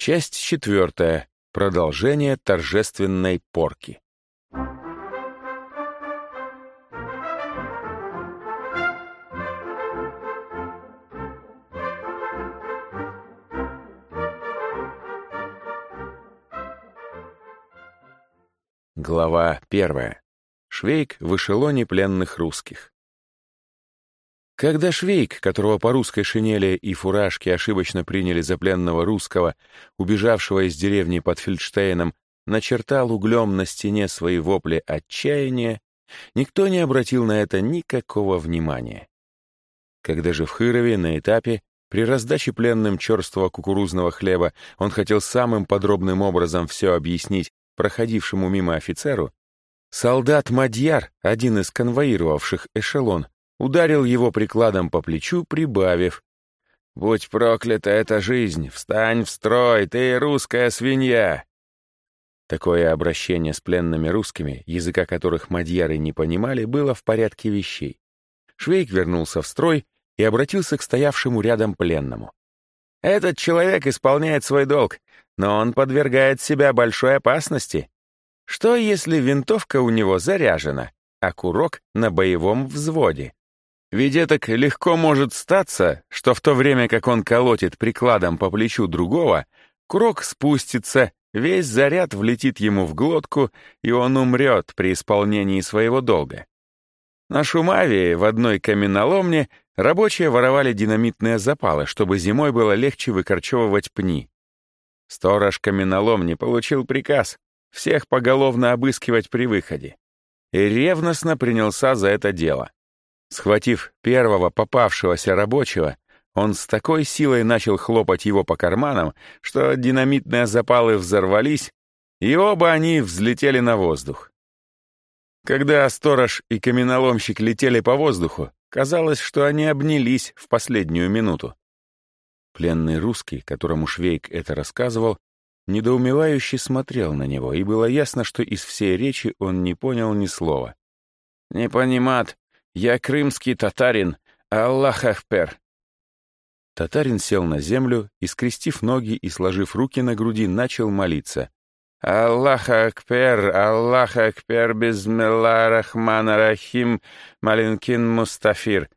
Часть четвертая. Продолжение торжественной порки. Глава первая. Швейк в эшелоне пленных русских. Когда Швейк, которого по русской шинели и фуражке ошибочно приняли за пленного русского, убежавшего из деревни под Фельдштейном, начертал углем на стене свои вопли отчаяния, никто не обратил на это никакого внимания. Когда же в Хырове на этапе при раздаче пленным черствого кукурузного хлеба он хотел самым подробным образом все объяснить проходившему мимо офицеру, солдат Мадьяр, один из конвоировавших эшелон, ударил его прикладом по плечу, прибавив. «Будь проклята эта жизнь! Встань в строй, ты русская свинья!» Такое обращение с пленными русскими, языка которых мадьяры не понимали, было в порядке вещей. Швейк вернулся в строй и обратился к стоявшему рядом пленному. «Этот человек исполняет свой долг, но он подвергает себя большой опасности. Что, если винтовка у него заряжена, а курок на боевом взводе? Ведь это легко может статься, что в то время, как он колотит прикладом по плечу другого, курок спустится, весь заряд влетит ему в глотку, и он умрет при исполнении своего долга. На Шумавии в одной каменоломне рабочие воровали динамитные запалы, чтобы зимой было легче выкорчевывать пни. Сторож каменоломни получил приказ всех поголовно обыскивать при выходе и ревностно принялся за это дело. Схватив первого попавшегося рабочего, он с такой силой начал хлопать его по карманам, что динамитные запалы взорвались, и оба они взлетели на воздух. Когда сторож и каменоломщик летели по воздуху, казалось, что они обнялись в последнюю минуту. Пленный русский, которому Швейк это рассказывал, недоумевающе смотрел на него, и было ясно, что из всей речи он не понял ни слова. «Не понимат, я крымский татарин, Аллах Ахпер!» Татарин сел на землю и, скрестив ноги и сложив руки на груди, начал молиться. «Аллах Акпер, Аллах Акпер, Безмелла Рахмана Рахим, Малинкин Мустафир».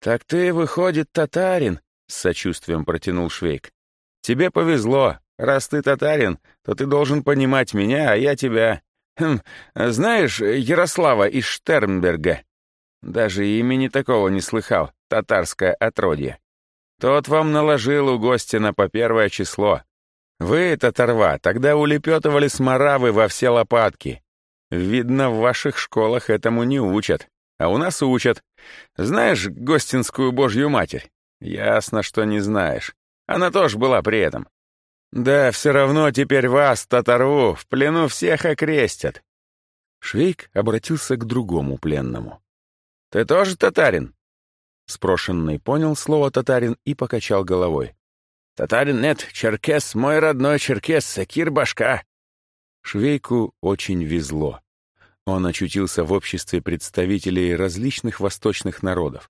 «Так ты, выходит, татарин?» — с сочувствием протянул Швейк. «Тебе повезло. Раз ты татарин, то ты должен понимать меня, а я тебя. Хм, знаешь Ярослава из Штернберга?» Даже имени такого не слыхал, татарское отродье. Тот вам наложил у Гостина по первое число. Вы, татарва, тогда улепетывали с моравы во все лопатки. Видно, в ваших школах этому не учат, а у нас учат. Знаешь Гостинскую Божью Матерь? Ясно, что не знаешь. Она тоже была при этом. Да, все равно теперь вас, татарву, в плену всех окрестят. Швейк обратился к другому пленному. «Ты тоже татарин?» Спрошенный понял слово «татарин» и покачал головой. «Татарин нет, черкес, мой родной черкес, Сакир башка». Швейку очень везло. Он очутился в обществе представителей различных восточных народов.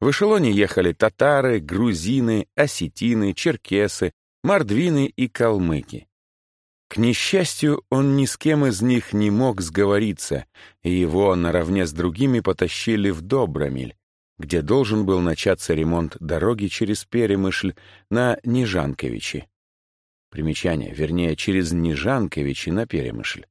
В эшелоне ехали татары, грузины, осетины, черкесы, мордвины и калмыки. К несчастью, он ни с кем из них не мог сговориться, и его наравне с другими потащили в Добромель, где должен был начаться ремонт дороги через Перемышль на Нижанковичи. Примечание, вернее, через Нижанковичи на Перемышль.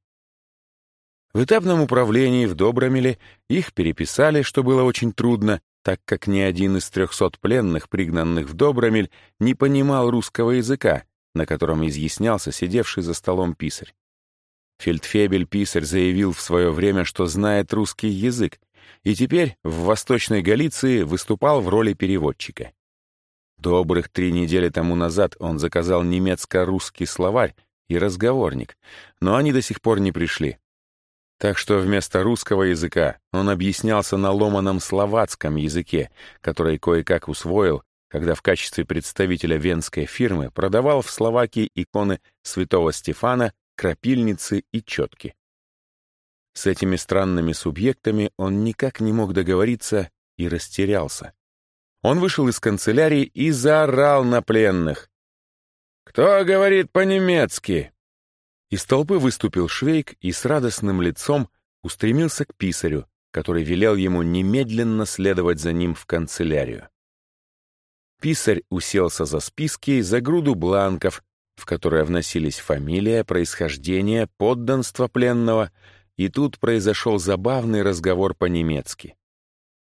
В этапном управлении в Добромеле их переписали, что было очень трудно, так как ни один из трехсот пленных, пригнанных в Добромель, не понимал русского языка, на котором изъяснялся сидевший за столом писарь. Фельдфебель-писарь заявил в свое время, что знает русский язык, и теперь в Восточной Галиции выступал в роли переводчика. Добрых три недели тому назад он заказал немецко-русский словарь и разговорник, но они до сих пор не пришли. Так что вместо русского языка он объяснялся на ломаном словацком языке, который кое-как усвоил когда в качестве представителя венской фирмы продавал в Словакии иконы святого Стефана, крапильницы и четки. С этими странными субъектами он никак не мог договориться и растерялся. Он вышел из канцелярии и заорал на пленных. «Кто говорит по-немецки?» Из толпы выступил Швейк и с радостным лицом устремился к писарю, который велел ему немедленно следовать за ним в канцелярию. Писарь уселся за списки, за груду бланков, в которые вносились фамилия, происхождение, подданство пленного, и тут произошел забавный разговор по-немецки.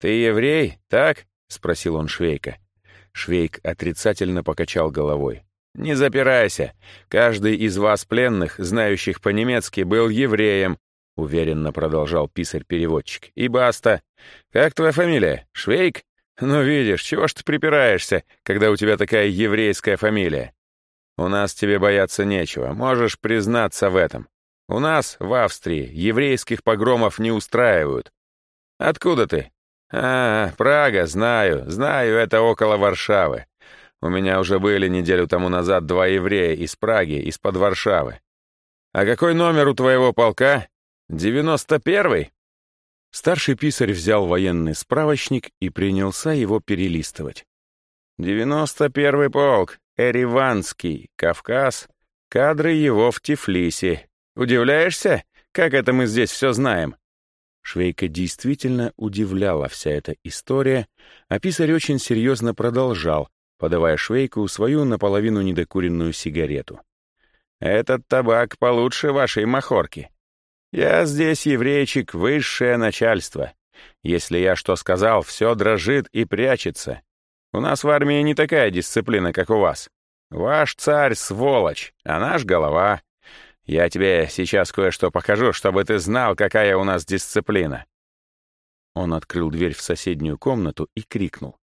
«Ты еврей, так?» — спросил он Швейка. Швейк отрицательно покачал головой. «Не запирайся. Каждый из вас, пленных, знающих по-немецки, был евреем», — уверенно продолжал писарь-переводчик. «И баста. Как твоя фамилия? Швейк? Ну, видишь, чего ж ты припираешься, когда у тебя такая еврейская фамилия? У нас тебе бояться нечего, можешь признаться в этом. У нас, в Австрии, еврейских погромов не устраивают. Откуда ты? А, Прага, знаю, знаю, это около Варшавы. У меня уже были неделю тому назад два еврея из Праги, из-под Варшавы. А какой номер у твоего полка? Девяносто первый?» Старший писарь взял военный справочник и принялся его перелистывать. «Девяносто первый полк, Эриванский, Кавказ, кадры его в Тифлисе. Удивляешься, как это мы здесь все знаем?» Швейка действительно удивляла вся эта история, а писарь очень серьезно продолжал, подавая Швейку свою наполовину недокуренную сигарету. «Этот табак получше вашей махорки. Я здесь, еврейчик, высшее начальство. Если я что сказал, все дрожит и прячется. У нас в армии не такая дисциплина, как у вас. Ваш царь — сволочь, а наш — голова. Я тебе сейчас кое-что покажу, чтобы ты знал, какая у нас дисциплина». Он открыл дверь в соседнюю комнату и крикнул.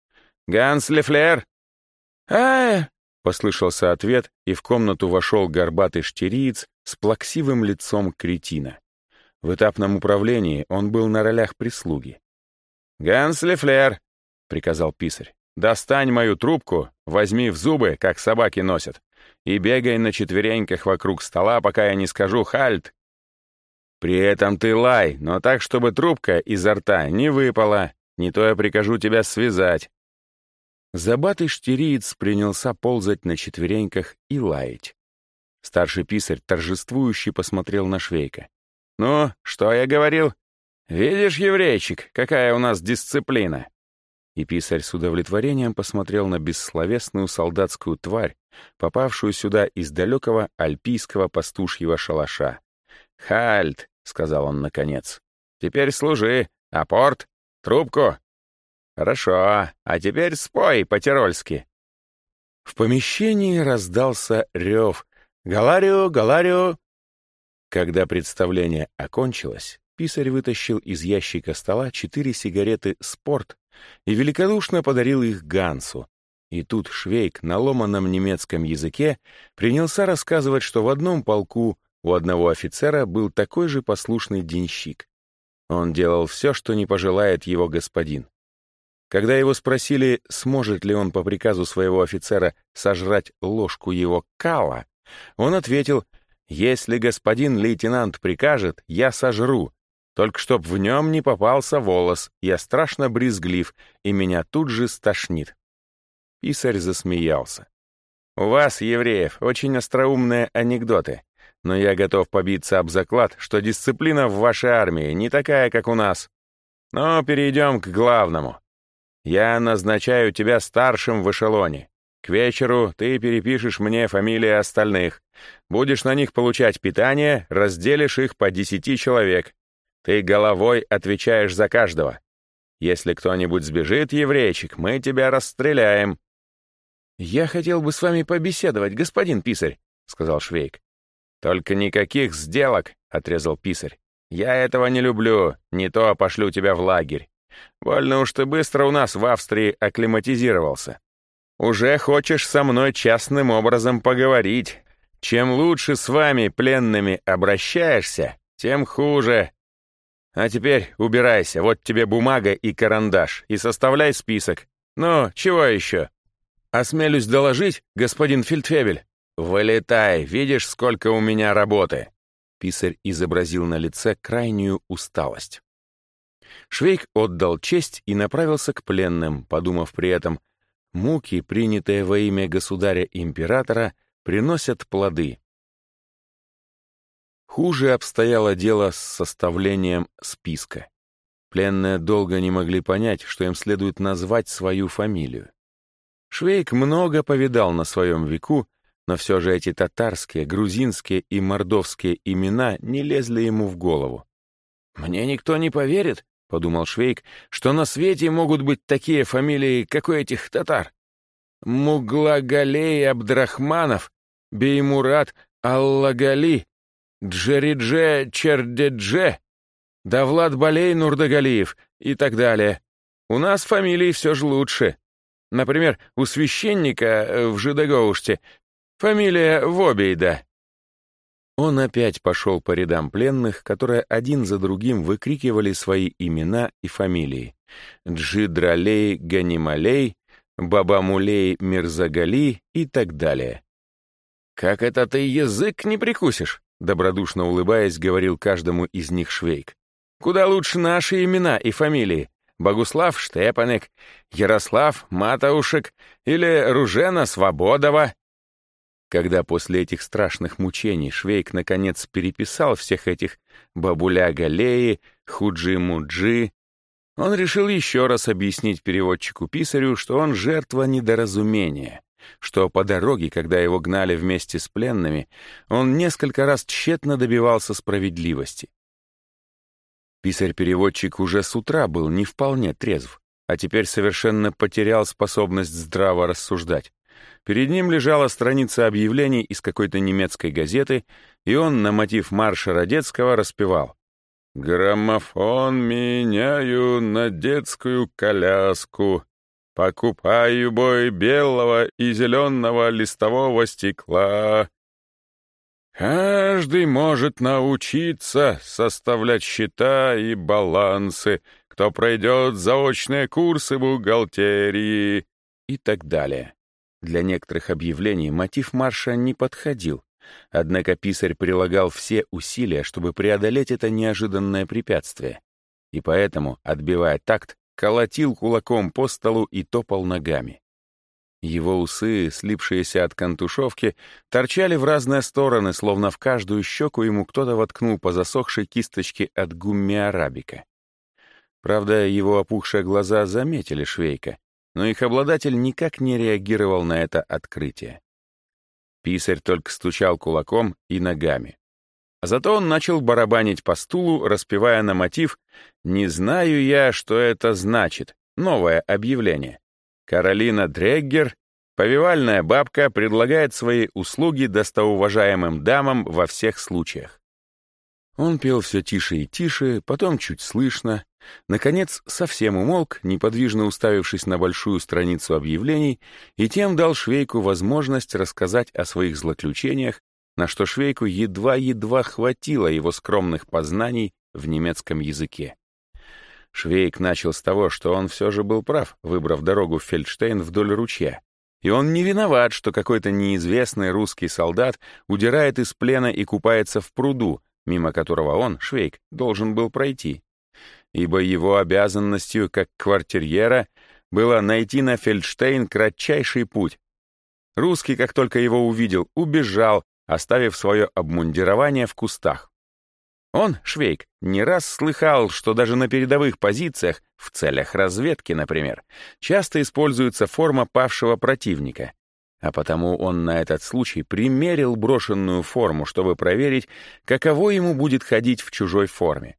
«Ганс Лефлер, а послышался ответ, и в комнату вошел горбатый штириец с плаксивым лицом кретина. В этапном управлении он был на ролях прислуги. «Ганс Лефлер!» — приказал писарь. «Достань мою трубку, возьми в зубы, как собаки носят, и бегай на четвереньках вокруг стола, пока я не скажу «хальт». При этом ты лай, но так, чтобы трубка изо рта не выпала, не то я прикажу тебя связать. Забатый штириец принялся ползать на четвереньках и лаять. Старший писарь торжествующе посмотрел на Швейка. «Ну, что я говорил? Видишь, еврейчик, какая у нас дисциплина!» И писарь с удовлетворением посмотрел на бессловесную солдатскую тварь, попавшую сюда из далекого альпийского пастушьего шалаша. «Хальт!» — сказал он наконец. «Теперь служи. Апорт! Трубку! «Хорошо, а теперь спой по-тирольски». В помещении раздался рев «Галарию, Галарию!». Когда представление окончилось, писарь вытащил из ящика стола четыре сигареты «Спорт» и великодушно подарил их Гансу. И тут Швейк на ломаном немецком языке принялся рассказывать, что в одном полку у одного офицера был такой же послушный денщик. Он делал все, что не пожелает его господин. Когда его спросили, сможет ли он по приказу своего офицера сожрать ложку его кала, он ответил, «Если господин лейтенант прикажет, я сожру, только чтоб в нем не попался волос, я страшно брезглив, и меня тут же стошнит». Писарь засмеялся. «У вас, евреев, очень остроумные анекдоты, но я готов побиться об заклад, что дисциплина в вашей армии не такая, как у нас. Но перейдем к главному. Я назначаю тебя старшим в эшелоне. К вечеру ты перепишешь мне фамилии остальных. Будешь на них получать питание, разделишь их по десяти человек. Ты головой отвечаешь за каждого. Если кто-нибудь сбежит, еврейчик, мы тебя расстреляем». «Я хотел бы с вами побеседовать, господин писарь», — сказал Швейк. «Только никаких сделок», — отрезал писарь. «Я этого не люблю, не то пошлю тебя в лагерь. Больно уж ты быстро у нас в Австрии акклиматизировался. Уже хочешь со мной частным образом поговорить. Чем лучше с вами, пленными, обращаешься, тем хуже. А теперь убирайся, вот тебе бумага и карандаш, и составляй список. Ну, чего еще? Осмелюсь доложить, господин Фельдфебель. Вылетай, видишь, сколько у меня работы. Писарь изобразил на лице крайнюю усталость. Швейк отдал честь и направился к пленным, подумав при этом, муки, принятые во имя государя-императора, приносят плоды. Хуже обстояло дело с составлением списка. Пленные долго не могли понять, что им следует назвать свою фамилию. Швейк много повидал на своем веку, но все же эти татарские, грузинские и мордовские имена не лезли ему в голову. «Мне никто не поверит», — подумал Швейк, «что на свете могут быть такие фамилии, как у этих татар. Муглагалей Абдрахманов, Беймурат Аллагали, Джеридже Чердедже, Давлад Балей Нурдагалиев и так далее. У нас фамилии все же лучше. Например, у священника э, в Жидагоуште фамилия Вобейда. Он опять пошел по рядам пленных, которые один за другим выкрикивали свои имена и фамилии. Джидралей Ганималей, Бабамулей Мирзагали и так далее. «Как это ты язык не прикусишь?» Добродушно улыбаясь, говорил каждому из них Швейк. «Куда лучше наши имена и фамилии? Богуслав Штепанек, Ярослав Матаушек или Ружена Свободова. Когда после этих страшных мучений Швейк наконец переписал всех этих бабуля Галеи, Худжи-Муджи, он решил еще раз объяснить переводчику-писарю, что он жертва недоразумения, что по дороге, когда его гнали вместе с пленными, он несколько раз тщетно добивался справедливости. Писарь-переводчик уже с утра был не вполне трезв, а теперь совершенно потерял способность здраво рассуждать. Перед ним лежала страница объявлений из какой-то немецкой газеты, и он на мотив марша Родецкого распевал. «Граммофон меняю на детскую коляску, покупаю бой белого и зеленого листового стекла, Каждый может научиться составлять счета и балансы, кто пройдет заочные курсы бухгалтерии и так далее. Для некоторых объявлений мотив марша не подходил, однако писарь прилагал все усилия, чтобы преодолеть это неожиданное препятствие, и поэтому, отбивая такт, колотил кулаком по столу и топал ногами. Его усы, слипшиеся от контушевки, торчали в разные стороны, словно в каждую щеку ему кто-то воткнул по засохшей кисточке от гумми арабика. Правда, его опухшие глаза заметили Швейка, но их обладатель никак не реагировал на это открытие. Писарь только стучал кулаком и ногами. А зато он начал барабанить по стулу, распевая на мотив «Не знаю я, что это значит. Новое объявление». Каролина Дреггер, повивальная бабка, предлагает свои услуги достоуважаемым дамам во всех случаях. Он пел все тише и тише, потом чуть слышно. Наконец, совсем умолк, неподвижно уставившись на большую страницу объявлений, и тем дал Швейку возможность рассказать о своих злоключениях, на что Швейку едва-едва хватило его скромных познаний в немецком языке. Швейк начал с того, что он все же был прав, выбрав дорогу в Фельдштейн вдоль ручья. И он не виноват, что какой-то неизвестный русский солдат удирает из плена и купается в пруду, мимо которого он, Швейк, должен был пройти. Ибо его обязанностью, как квартирьера, было найти на Фельдштейн кратчайший путь. Русский, как только его увидел, убежал, оставив свое обмундирование в кустах. Он, Швейк, не раз слыхал, что даже на передовых позициях, в целях разведки, например, часто используется форма павшего противника. А потому он на этот случай примерил брошенную форму, чтобы проверить, каково ему будет ходить в чужой форме.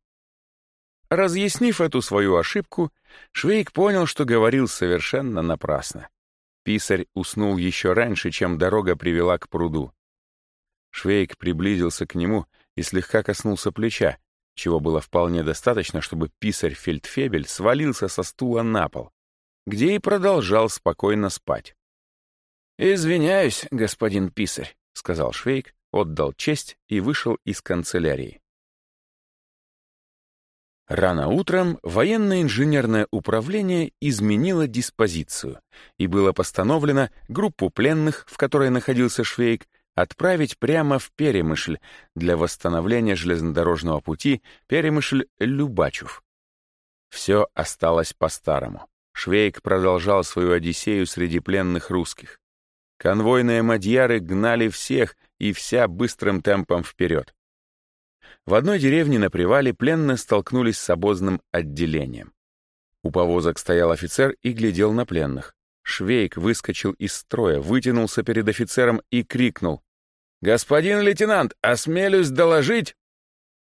Разъяснив эту свою ошибку, Швейк понял, что говорил совершенно напрасно. Писарь уснул еще раньше, чем дорога привела к пруду. Швейк приблизился к нему и слегка коснулся плеча, чего было вполне достаточно, чтобы писарь Фельдфебель свалился со стула на пол, где и продолжал спокойно спать. «Извиняюсь, господин писарь», — сказал Швейк, отдал честь и вышел из канцелярии. Рано утром военное инженерное управление изменило диспозицию, и было постановлено группу пленных, в которой находился Швейк, отправить прямо в Перемышль для восстановления железнодорожного пути Перемышль-Любачев. Все осталось по-старому. Швейк продолжал свою одиссею среди пленных русских. Конвойные мадьяры гнали всех и вся быстрым темпом вперед. В одной деревне на привале пленные столкнулись с обозным отделением. У повозок стоял офицер и глядел на пленных. Швейк выскочил из строя, вытянулся перед офицером и крикнул. «Господин лейтенант, осмелюсь доложить!»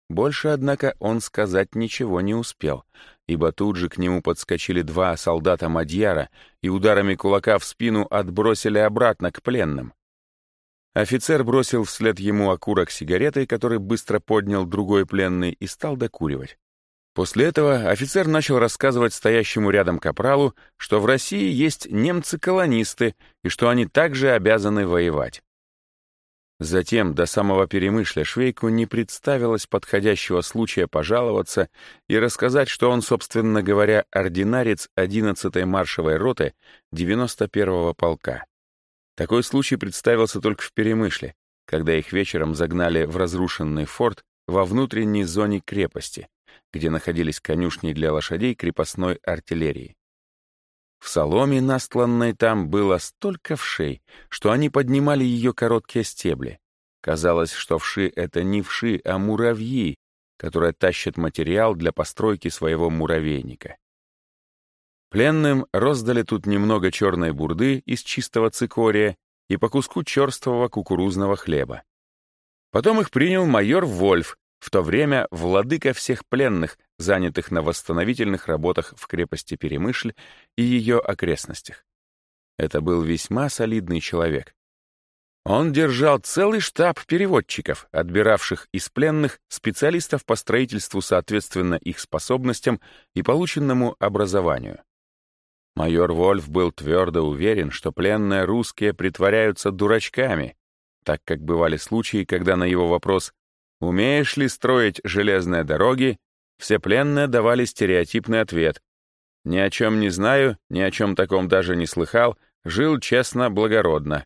Больше, однако, он сказать ничего не успел, ибо тут же к нему подскочили два солдата Мадьяра и ударами кулака в спину отбросили обратно к пленным. Офицер бросил вслед ему окурок сигареты, который быстро поднял другой пленный и стал докуривать. После этого офицер начал рассказывать стоящему рядом капралу, что в России есть немцы-колонисты и что они также обязаны воевать. Затем до самого перемышля Швейку не представилось подходящего случая пожаловаться и рассказать, что он, собственно говоря, ординарец 11-й маршевой роты 91-го полка. Такой случай представился только в Перемышле, когда их вечером загнали в разрушенный форт во внутренней зоне крепости, где находились конюшни для лошадей крепостной артиллерии. В соломе, настланной там, было столько вшей, что они поднимали ее короткие стебли. Казалось, что вши — это не вши, а муравьи, которые тащат материал для постройки своего муравейника. Пленным роздали тут немного черной бурды из чистого цикория и по куску черствого кукурузного хлеба. Потом их принял майор Вольф, в то время владыка всех пленных, занятых на восстановительных работах в крепости Перемышль и ее окрестностях. Это был весьма солидный человек. Он держал целый штаб переводчиков, отбиравших из пленных специалистов по строительству соответственно их способностям и полученному образованию. Майор Вольф был твердо уверен, что пленные русские притворяются дурачками, так как бывали случаи, когда на его вопрос «Умеешь ли строить железные дороги?» все пленные давали стереотипный ответ «Ни о чем не знаю, ни о чем таком даже не слыхал, жил честно, благородно».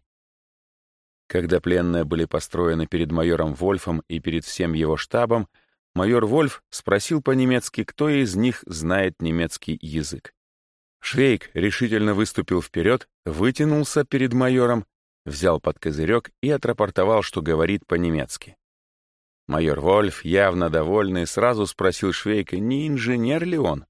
Когда пленные были построены перед майором Вольфом и перед всем его штабом, майор Вольф спросил по-немецки, кто из них знает немецкий язык. Швейк решительно выступил вперед, вытянулся перед майором, взял под козырек и отрапортовал, что говорит по-немецки. Майор Вольф, явно довольный, сразу спросил Швейка, не инженер ли он.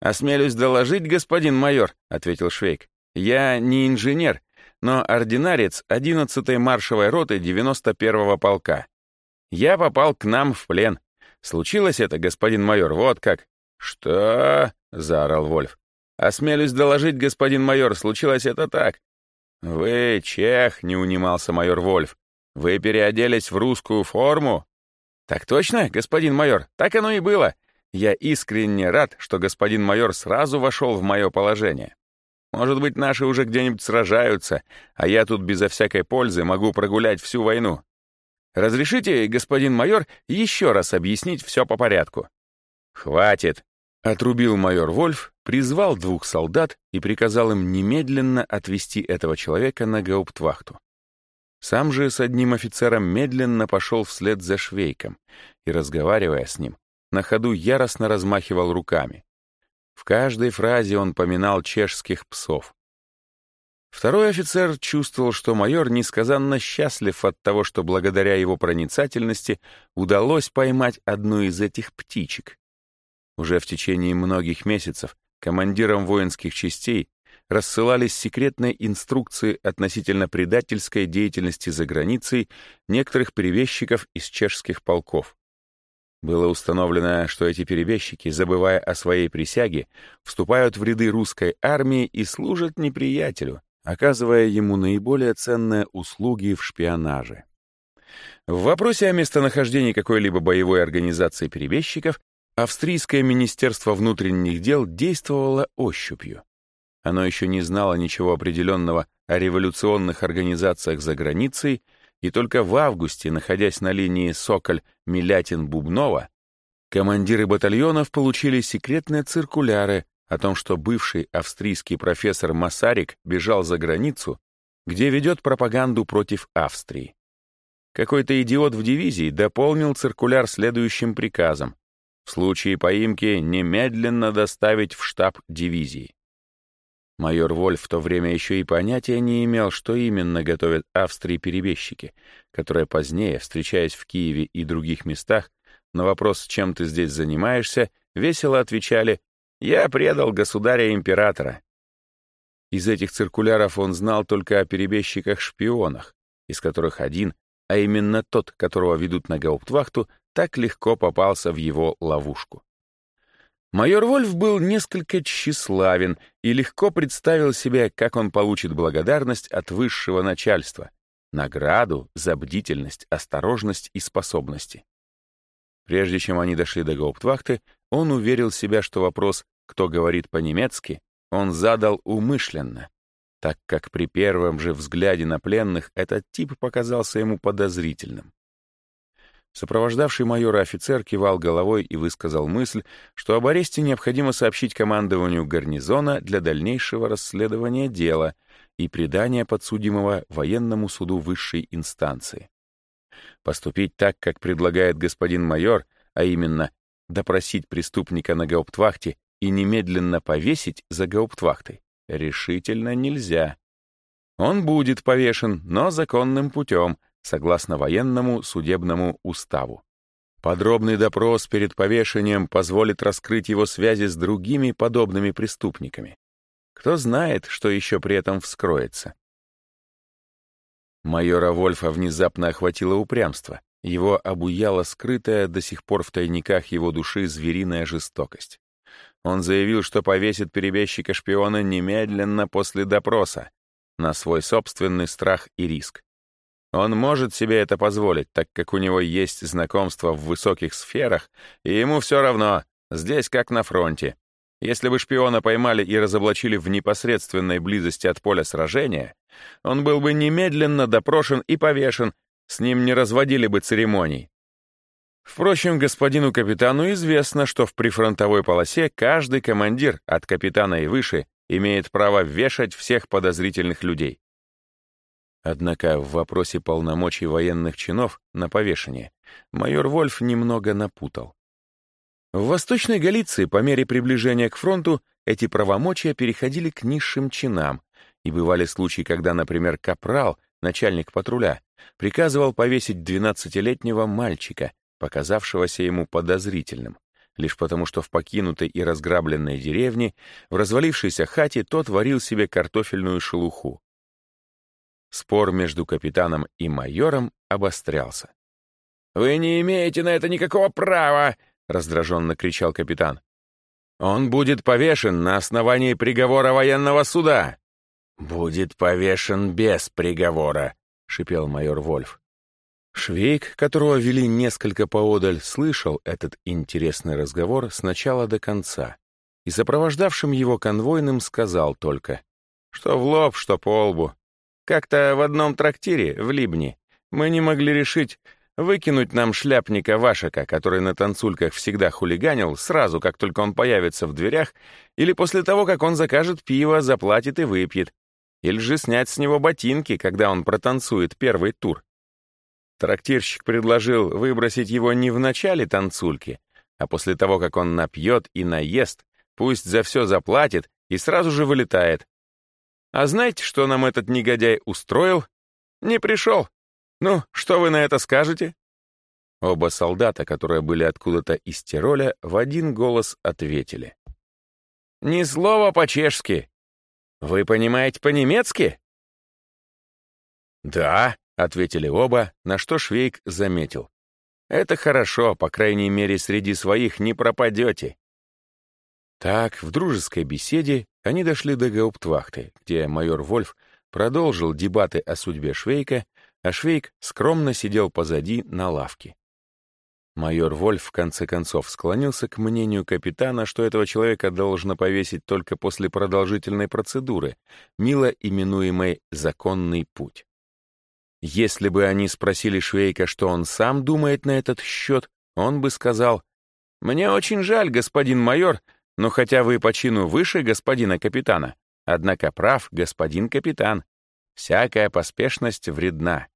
«Осмелюсь доложить, господин майор», — ответил Швейк. «Я не инженер, но ординарец 11-й маршевой роты 91-го полка. Я попал к нам в плен. Случилось это, господин майор, вот как». «Что?» — заорал Вольф. «Осмелюсь доложить, господин майор, случилось это так». «Вы чех», — не унимался майор Вольф. «Вы переоделись в русскую форму?» «Так точно, господин майор, так оно и было. Я искренне рад, что господин майор сразу вошел в мое положение. Может быть, наши уже где-нибудь сражаются, а я тут безо всякой пользы могу прогулять всю войну. Разрешите, господин майор, еще раз объяснить все по порядку?» «Хватит», Отрубил майор Вольф, призвал двух солдат и приказал им немедленно отвезти этого человека на гауптвахту. Сам же с одним офицером медленно пошел вслед за Швейком и, разговаривая с ним, на ходу яростно размахивал руками. В каждой фразе он поминал чешских псов. Второй офицер чувствовал, что майор несказанно счастлив от того, что благодаря его проницательности удалось поймать одну из этих птичек. Уже в течение многих месяцев командирам воинских частей рассылались секретные инструкции относительно предательской деятельности за границей некоторых перебежчиков из чешских полков. Было установлено, что эти перебежчики, забывая о своей присяге, вступают в ряды русской армии и служат неприятелю, оказывая ему наиболее ценные услуги в шпионаже. В вопросе о местонахождении какой-либо боевой организации перебежчиков Австрийское министерство внутренних дел действовало ощупью. Оно еще не знало ничего определенного о революционных организациях за границей, и только в августе, находясь на линии Соколь-Милятин-Бубнова, командиры батальонов получили секретные циркуляры о том, что бывший австрийский профессор Масарик бежал за границу, где ведет пропаганду против Австрии. Какой-то идиот в дивизии дополнил циркуляр следующим приказом в случае поимки немедленно доставить в штаб дивизии. Майор Вольф в то время еще и понятия не имел, что именно готовят Австрии перебежчики, которые позднее, встречаясь в Киеве и других местах, на вопрос, чем ты здесь занимаешься, весело отвечали «Я предал государя-императора». Из этих циркуляров он знал только о перебежчиках-шпионах, из которых один, а именно тот, которого ведут на гауптвахту, так легко попался в его ловушку. Майор Вольф был несколько тщеславен и легко представил себе, как он получит благодарность от высшего начальства, награду за бдительность, осторожность и способности. Прежде чем они дошли до гауптвахты, он уверил себя, что вопрос «кто говорит по-немецки» он задал умышленно, так как при первом же взгляде на пленных этот тип показался ему подозрительным. Сопровождавший майора офицер кивал головой и высказал мысль, что об аресте необходимо сообщить командованию гарнизона для дальнейшего расследования дела и предания подсудимого военному суду высшей инстанции. Поступить так, как предлагает господин майор, а именно допросить преступника на гауптвахте и немедленно повесить за гауптвахтой, решительно нельзя. Он будет повешен, но законным путем — согласно военному судебному уставу. Подробный допрос перед повешением позволит раскрыть его связи с другими подобными преступниками. Кто знает, что еще при этом вскроется. Майора Вольфа внезапно охватило упрямство. Его обуяла скрытая до сих пор в тайниках его души звериная жестокость. Он заявил, что повесит перебежчика-шпиона немедленно после допроса, на свой собственный страх и риск. Он может себе это позволить, так как у него есть знакомство в высоких сферах, и ему все равно, здесь как на фронте. Если бы шпиона поймали и разоблачили в непосредственной близости от поля сражения, он был бы немедленно допрошен и повешен, с ним не разводили бы церемоний. Впрочем, господину капитану известно, что в прифронтовой полосе каждый командир, от капитана и выше, имеет право вешать всех подозрительных людей. Однако в вопросе полномочий военных чинов на повешение майор Вольф немного напутал. В Восточной Галиции по мере приближения к фронту эти правомочия переходили к низшим чинам, и бывали случаи, когда, например, капрал, начальник патруля, приказывал повесить 12-летнего мальчика, показавшегося ему подозрительным, лишь потому что в покинутой и разграбленной деревне, в развалившейся хате тот варил себе картофельную шелуху. Спор между капитаном и майором обострялся. «Вы не имеете на это никакого права!» — раздраженно кричал капитан. «Он будет повешен на основании приговора военного суда!» «Будет повешен без приговора!» — шипел майор Вольф. Швейк, которого вели несколько поодаль, слышал этот интересный разговор с начала до конца и сопровождавшим его конвойным сказал только, что в лоб, что по лбу, как-то в одном трактире, в Либне, мы не могли решить, выкинуть нам шляпника Вашика, который на танцульках всегда хулиганил, сразу, как только он появится в дверях, или после того, как он закажет пиво, заплатит и выпьет, или же снять с него ботинки, когда он протанцует первый тур. Трактирщик предложил выбросить его не в начале танцульки, а после того, как он напьет и наест, пусть за все заплатит и сразу же вылетает, а знаете, что нам этот негодяй устроил? Не пришел. Ну, что вы на это скажете?» Оба солдата, которые были откуда-то из Тироля, в один голос ответили. «Ни слова по-чешски. Вы понимаете по-немецки?» «Да», — ответили оба, на что Швейк заметил. «Это хорошо, по крайней мере, среди своих не пропадете. Так, в дружеской беседе они дошли до гауптвахты, где майор Вольф продолжил дебаты о судьбе Швейка, а Швейк скромно сидел позади на лавке. Майор Вольф в конце концов склонился к мнению капитана, что этого человека должно повесить только после продолжительной процедуры, мило именуемой «законный путь». Если бы они спросили Швейка, что он сам думает на этот счет, он бы сказал, «Мне очень жаль, господин майор, но хотя вы по чину выше господина капитана, однако прав господин капитан. Всякая поспешность вредна.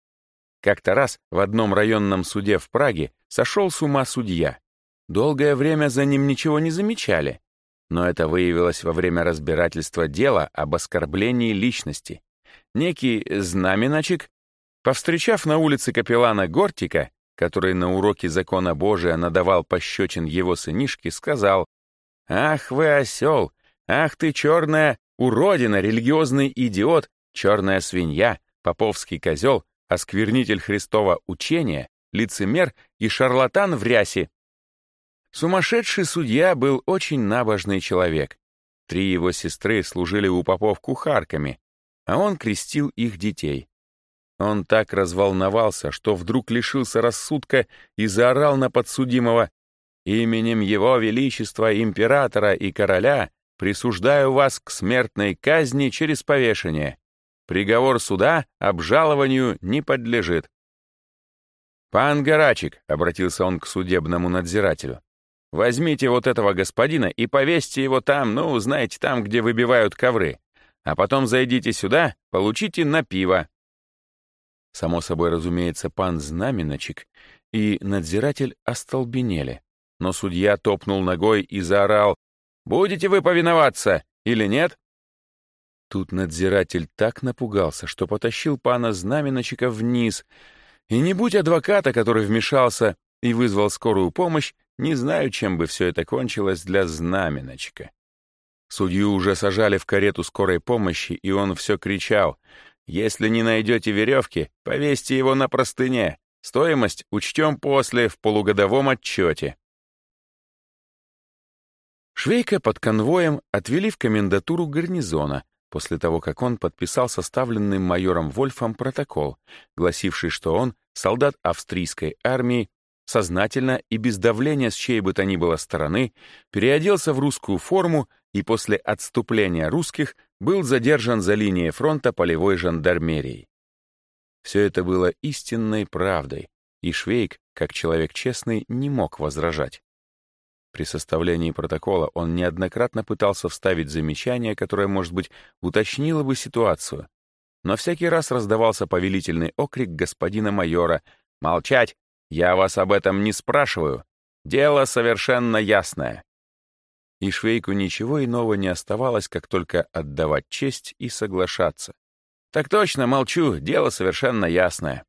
Как-то раз в одном районном суде в Праге сошел с ума судья. Долгое время за ним ничего не замечали. Но это выявилось во время разбирательства дела об оскорблении личности. Некий знаменочек, повстречав на улице капеллана Гортика, который на уроке закона Божия надавал пощечин его сынишке, сказал, «Ах вы осел! Ах ты черная уродина, религиозный идиот, черная свинья, поповский козел, осквернитель Христова учения, лицемер и шарлатан в рясе!» Сумасшедший судья был очень набожный человек. Три его сестры служили у попов кухарками, а он крестил их детей. Он так разволновался, что вдруг лишился рассудка и заорал на подсудимого «Именем Его Величества, Императора и Короля присуждаю вас к смертной казни через повешение. Приговор суда обжалованию не подлежит». «Пан Гарачик», — обратился он к судебному надзирателю, «возьмите вот этого господина и повесьте его там, ну, знаете, там, где выбивают ковры, а потом зайдите сюда, получите на пиво, Само собой разумеется, пан Знаменочек и надзиратель остолбенели. Но судья топнул ногой и заорал «Будете вы повиноваться или нет?» Тут надзиратель так напугался, что потащил пана Знаменочека вниз. И не будь адвоката, который вмешался и вызвал скорую помощь, не знаю, чем бы все это кончилось для Знаменочка. Судью уже сажали в карету скорой помощи, и он все кричал если не найдете веревки, повесьте его на простыне. Стоимость учтем после в полугодовом отчете. Швейка под конвоем отвели в комендатуру гарнизона, после того, как он подписал составленный майором Вольфом протокол, гласивший, что он, солдат австрийской армии, сознательно и без давления с чьей бы то ни было стороны, переоделся в русскую форму и после отступления русских был задержан за линией фронта полевой жандармерией. Все это было истинной правдой, и Швейк, как человек честный, не мог возражать. При составлении протокола он неоднократно пытался вставить замечание, которое, может быть, уточнило бы ситуацию. Но всякий раз раздавался повелительный окрик господина майора «Молчать! Я вас об этом не спрашиваю! Дело совершенно ясное!» и Швейку ничего иного не оставалось, как только отдавать честь и соглашаться. «Так точно, молчу, дело совершенно ясное».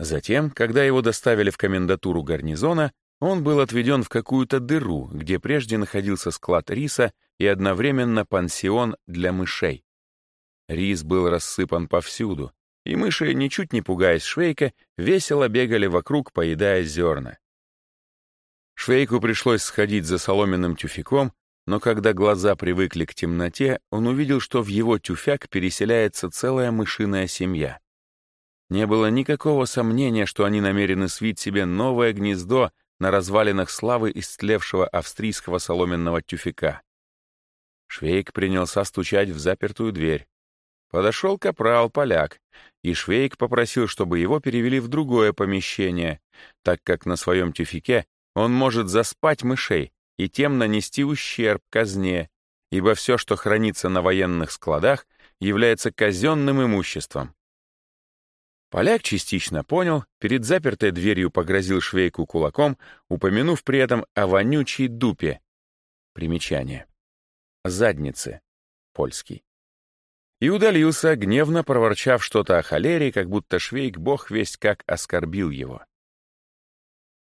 Затем, когда его доставили в комендатуру гарнизона, он был отведен в какую-то дыру, где прежде находился склад риса и одновременно пансион для мышей. Рис был рассыпан повсюду, и мыши, ничуть не пугаясь Швейка, весело бегали вокруг, поедая зерна. Швейку пришлось сходить за соломенным тюфяком, но когда глаза привыкли к темноте, он увидел, что в его тюфяк переселяется целая мышиная семья. Не было никакого сомнения, что они намерены свить себе новое гнездо на развалинах славы истлевшего австрийского соломенного тюфяка. Швейк принялся стучать в запертую дверь. Подошел капрал-поляк, и Швейк попросил, чтобы его перевели в другое помещение, так как на своем тюфике он может заспать мышей и тем нанести ущерб казне, ибо все, что хранится на военных складах, является казенным имуществом. Поляк частично понял, перед запертой дверью погрозил швейку кулаком, упомянув при этом о вонючей дупе. Примечание. Задницы. Польский. И удалился, гневно проворчав что-то о холере, как будто швейк бог весть как оскорбил его.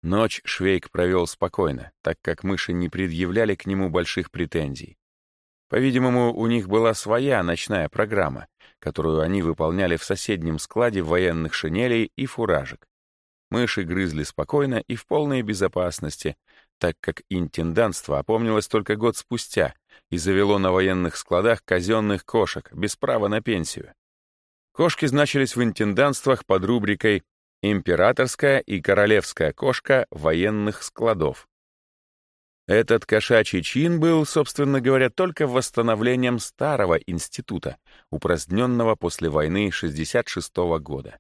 Ночь Швейк провел спокойно, так как мыши не предъявляли к нему больших претензий. По-видимому, у них была своя ночная программа, которую они выполняли в соседнем складе военных шинелей и фуражек. Мыши грызли спокойно и в полной безопасности, так как интендантство опомнилось только год спустя и завело на военных складах казенных кошек без права на пенсию. Кошки значились в интендантствах под рубрикой императорская и королевская кошка военных складов. Этот кошачий чин был, собственно говоря, только восстановлением старого института, упраздненного после войны 66 -го года.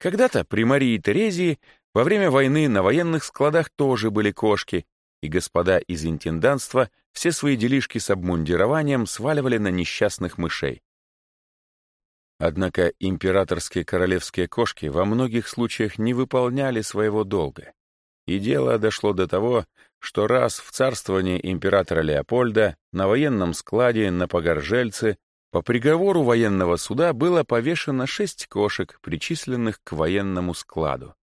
Когда-то при Марии Терезии во время войны на военных складах тоже были кошки, и господа из интендантства все свои делишки с обмундированием сваливали на несчастных мышей. Однако императорские королевские кошки во многих случаях не выполняли своего долга. И дело дошло до того, что раз в царствовании императора Леопольда на военном складе на Погоржельце по приговору военного суда было повешено шесть кошек, причисленных к военному складу.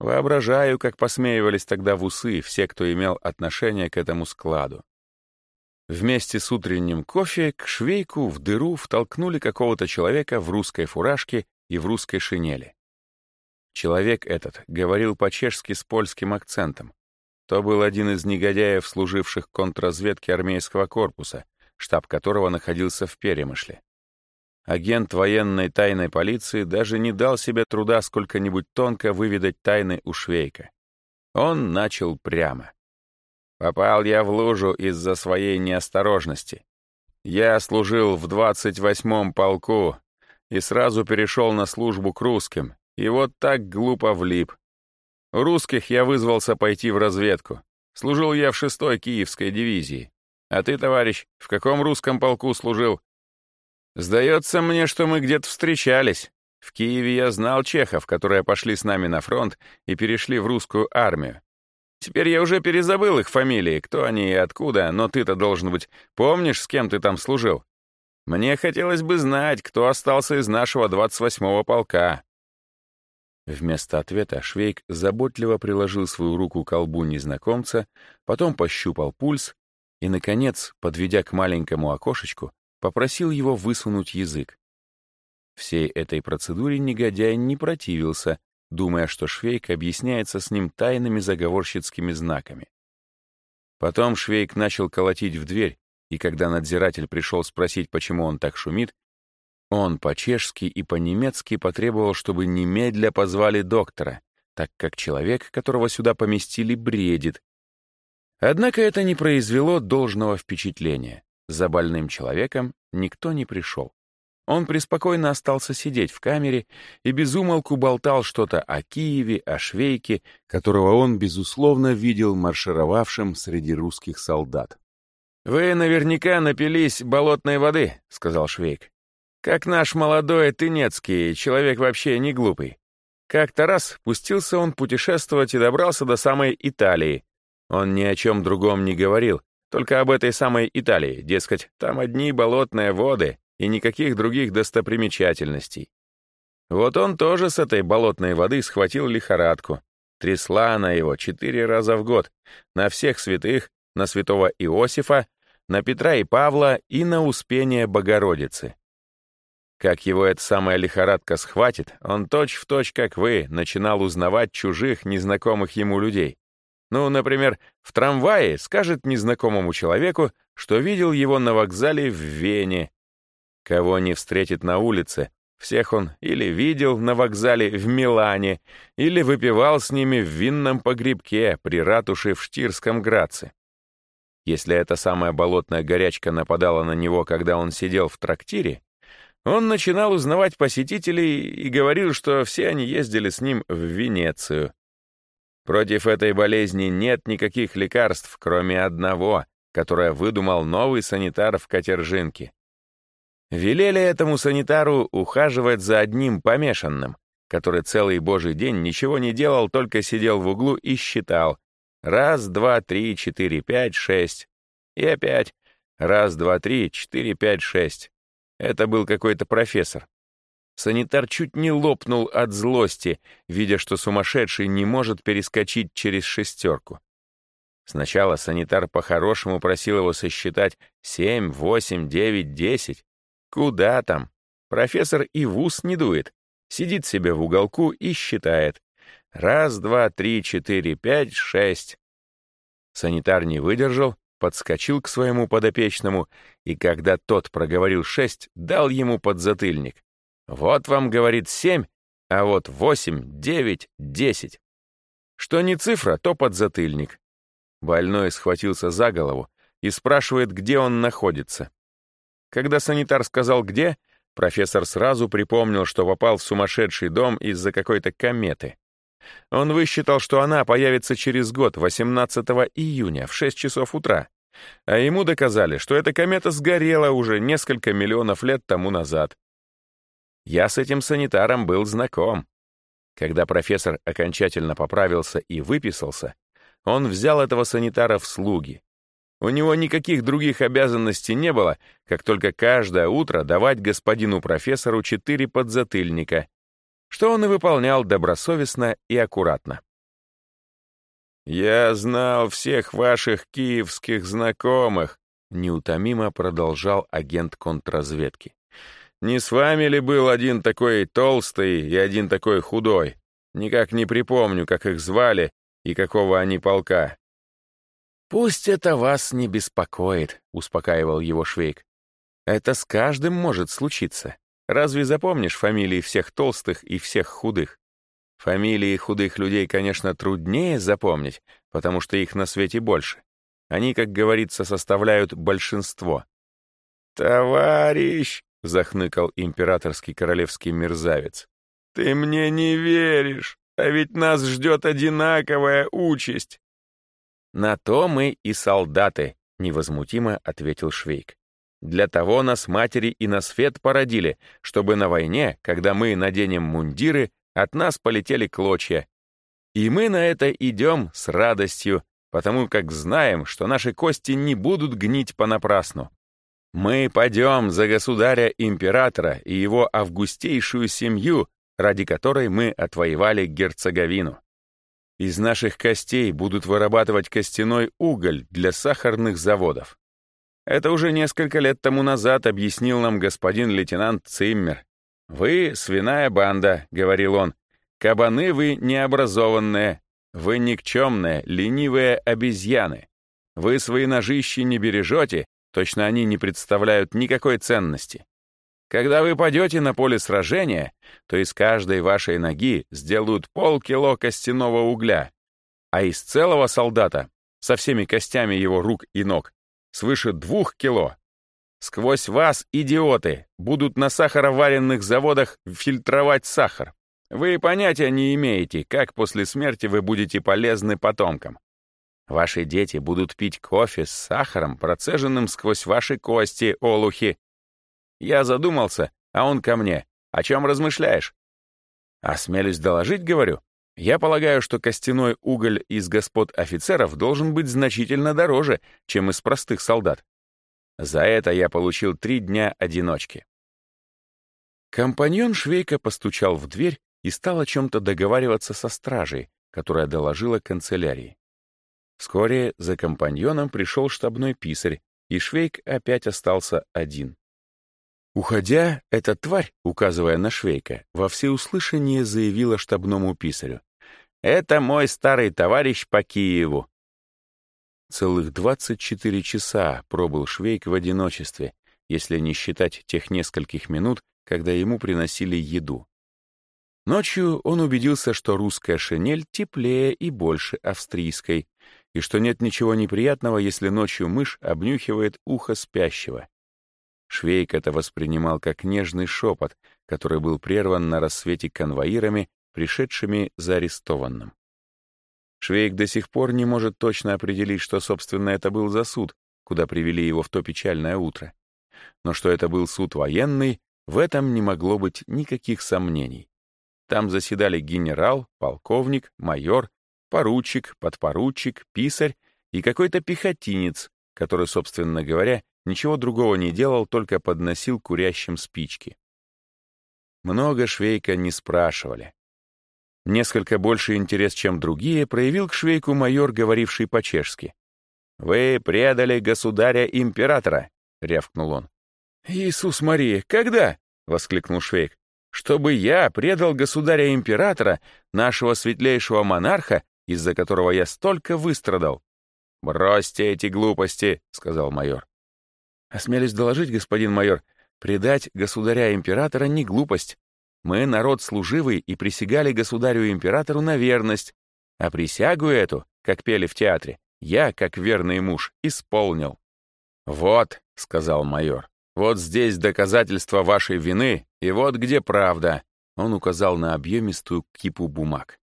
Воображаю, как посмеивались тогда в усы все, кто имел отношение к этому складу. Вместе с утренним кофе к швейку в дыру втолкнули какого-то человека в русской фуражке и в русской шинели. Человек этот говорил по-чешски с польским акцентом. То был один из негодяев, служивших контрразведке армейского корпуса, штаб которого находился в Перемышле. Агент военной тайной полиции даже не дал себе труда сколько-нибудь тонко выведать тайны у Швейка. Он начал прямо. Попал я в лужу из-за своей неосторожности. Я служил в 28-м полку и сразу перешел на службу к русским, и вот так глупо влип. Русских я вызвался пойти в разведку. Служил я в шестой Киевской дивизии. А ты, товарищ, в каком русском полку служил? Сдается мне, что мы где-то встречались. В Киеве я знал чехов, которые пошли с нами на фронт и перешли в русскую армию. Теперь я уже перезабыл их фамилии, кто они и откуда, но ты-то, должен быть, помнишь, с кем ты там служил? Мне хотелось бы знать, кто остался из нашего 28-го полка. Вместо ответа Швейк заботливо приложил свою руку к колбу незнакомца, потом пощупал пульс и, наконец, подведя к маленькому окошечку, попросил его высунуть язык. Всей этой процедуре негодяй не противился, думая, что Швейк объясняется с ним тайными заговорщицкими знаками. Потом Швейк начал колотить в дверь, и когда надзиратель пришел спросить, почему он так шумит, он по-чешски и по-немецки потребовал, чтобы немедля позвали доктора, так как человек, которого сюда поместили, бредит. Однако это не произвело должного впечатления. За больным человеком никто не пришел. Он преспокойно остался сидеть в камере и безумолку болтал что-то о Киеве, о Швейке, которого он, безусловно, видел маршировавшим среди русских солдат. «Вы наверняка напились болотной воды», — сказал Швейк. Как наш молодой Тынецкий, человек вообще не глупый. Как-то раз пустился он путешествовать и добрался до самой Италии. Он ни о чем другом не говорил, только об этой самой Италии, дескать, там одни болотные воды и никаких других достопримечательностей. Вот он тоже с этой болотной воды схватил лихорадку. Трясла она его четыре раза в год, на всех святых, на святого Иосифа, на Петра и Павла и на Успение Богородицы. Как его эта самая лихорадка схватит, он точь-в-точь, точь, как вы, начинал узнавать чужих, незнакомых ему людей. Ну, например, в трамвае скажет незнакомому человеку, что видел его на вокзале в Вене. Кого не встретит на улице, всех он или видел на вокзале в Милане, или выпивал с ними в винном погребке при ратуше в Штирском Граце. Если эта самая болотная горячка нападала на него, когда он сидел в трактире, он начинал узнавать посетителей и говорил, что все они ездили с ним в Венецию. Против этой болезни нет никаких лекарств, кроме одного, которое выдумал новый санитар в Катержинке. Велели этому санитару ухаживать за одним помешанным, который целый божий день ничего не делал, только сидел в углу и считал. Раз, два, три, четыре, пять, шесть. И опять. Раз, два, три, четыре, пять, шесть. Это был какой-то профессор. Санитар чуть не лопнул от злости, видя, что сумасшедший не может перескочить через шестерку. Сначала санитар по-хорошему просил его сосчитать семь, восемь, девять, десять. Куда там? Профессор и в ус не дует. Сидит себе в уголку и считает. Раз, два, три, четыре, пять, шесть. Санитар не выдержал подскочил к своему подопечному и, когда тот проговорил шесть, дал ему подзатыльник. «Вот вам, — говорит, — семь, а вот восемь, девять, десять. Что не цифра, то подзатыльник». Больной схватился за голову и спрашивает, где он находится. Когда санитар сказал «где», профессор сразу припомнил, что попал в сумасшедший дом из-за какой-то кометы. Он высчитал, что она появится через год, 18 июня, в 6 часов утра. А ему доказали, что эта комета сгорела уже несколько миллионов лет тому назад. Я с этим санитаром был знаком. Когда профессор окончательно поправился и выписался, он взял этого санитара в слуги. У него никаких других обязанностей не было, как только каждое утро давать господину профессору четыре подзатыльника, что он и выполнял добросовестно и аккуратно. «Я знал всех ваших киевских знакомых», — неутомимо продолжал агент контрразведки. «Не с вами ли был один такой толстый и один такой худой? Никак не припомню, как их звали и какого они полка. «Пусть это вас не беспокоит», — успокаивал его Швейк. «Это с каждым может случиться. Разве запомнишь фамилии всех толстых и всех худых? Фамилии худых людей, конечно, труднее запомнить, потому что их на свете больше. Они, как говорится, составляют большинство». «Товарищ!» — захныкал императорский королевский мерзавец. «Ты мне не веришь, а ведь нас ждет одинаковая участь. «На то мы и солдаты», — невозмутимо ответил Швейк. «Для того нас матери и на свет породили, чтобы на войне, когда мы наденем мундиры, от нас полетели клочья. И мы на это идем с радостью, потому как знаем, что наши кости не будут гнить понапрасну. Мы пойдем за государя-императора и его августейшую семью, ради которой мы отвоевали герцоговину. Из наших костей будут вырабатывать костяной уголь для сахарных заводов. Это уже несколько лет тому назад объяснил нам господин лейтенант Циммер. «Вы — свиная банда», — говорил он. «Кабаны вы необразованные, вы никчемные, ленивые обезьяны. Вы свои ножищи не бережете, точно они не представляют никакой ценности. Когда вы пойдете на поле сражения, то из каждой вашей ноги сделают полкило костяного угля, а из целого солдата, со всеми костями его рук и ног, свыше двух кило. Сквозь вас, идиоты, будут на сахароваренных заводах фильтровать сахар. Вы понятия не имеете, как после смерти вы будете полезны потомкам. Ваши дети будут пить кофе с сахаром, процеженным сквозь ваши кости, олухи, я задумался, а он ко мне. О чем размышляешь? Осмелюсь доложить, говорю. Я полагаю, что костяной уголь из господ офицеров должен быть значительно дороже, чем из простых солдат. За это я получил три дня одиночки. Компаньон Швейка постучал в дверь и стал о чем-то договариваться со стражей, которая доложила канцелярии. Вскоре за компаньоном пришел штабной писарь, и Швейк опять остался один. Уходя, эта тварь, указывая на Швейка, во всеуслышание заявила штабному писарю. «Это мой старый товарищ по Киеву». Целых 24 часа пробыл Швейк в одиночестве, если не считать тех нескольких минут, когда ему приносили еду. Ночью он убедился, что русская шинель теплее и больше австрийской, и что нет ничего неприятного, если ночью мышь обнюхивает ухо спящего. Швейк это воспринимал как нежный шепот, который был прерван на рассвете конвоирами, пришедшими за арестованным. Швейк до сих пор не может точно определить, что, собственно, это был за суд, куда привели его в то печальное утро. Но что это был суд военный, в этом не могло быть никаких сомнений. Там заседали генерал, полковник, майор, поручик, подпоручик, писарь и какой-то пехотинец, который, собственно говоря, Ничего другого не делал, только подносил курящим спички. Много Швейка не спрашивали. Несколько больше интерес, чем другие, проявил к Швейку майор, говоривший по-чешски. «Вы предали государя-императора», — рявкнул он. «Иисус Мария, когда?» — воскликнул Швейк. «Чтобы я предал государя-императора, нашего светлейшего монарха, из-за которого я столько выстрадал». «Бросьте эти глупости», — сказал майор. Осмелюсь доложить, господин майор, предать государя-императора не глупость. Мы народ служивый и присягали государю-императору на верность, а присягу эту, как пели в театре, я, как верный муж, исполнил. «Вот», — сказал майор, — «вот здесь доказательство вашей вины, и вот где правда». Он указал на объемистую кипу бумаг.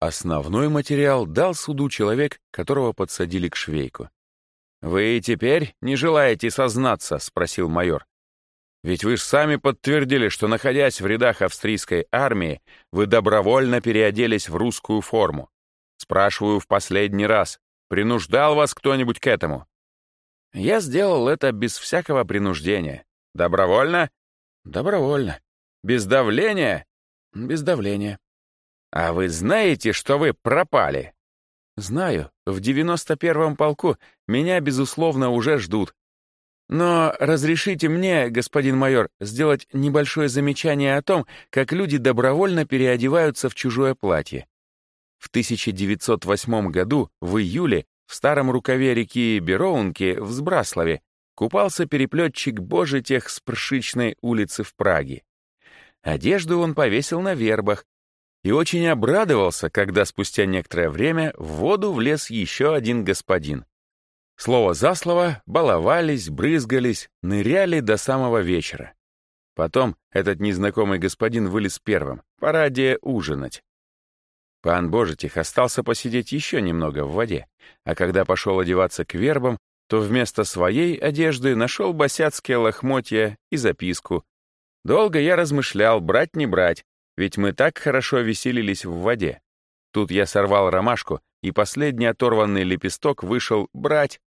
Основной материал дал суду человек, которого подсадили к швейку. «Вы теперь не желаете сознаться?» — спросил майор. «Ведь вы же сами подтвердили, что, находясь в рядах австрийской армии, вы добровольно переоделись в русскую форму. Спрашиваю в последний раз, принуждал вас кто-нибудь к этому? Я сделал это без всякого принуждения. Добровольно? Добровольно. Без давления? Без давления. А вы знаете, что вы пропали? Знаю. В 91-м полку меня, безусловно, уже ждут. Но разрешите мне, господин майор, сделать небольшое замечание о том, как люди добровольно переодеваются в чужое платье. В 1908 году, в июле, в старом рукаве реки Бероунки в Сбраславе купался переплетчик Божитех с Пршичной улицы в Праге. Одежду он повесил на вербах и очень обрадовался, когда спустя некоторое время в воду влез еще один господин. Слово за слово баловались, брызгались, ныряли до самого вечера. Потом этот незнакомый господин вылез первым, пора де ужинать. Пан Божитих остался посидеть еще немного в воде, а когда пошел одеваться к вербам, то вместо своей одежды нашел босяцкие лохмотья и записку. Долго я размышлял, брать не брать, ведь мы так хорошо веселились в воде. Тут я сорвал ромашку, и последний оторванный лепесток вышел брать,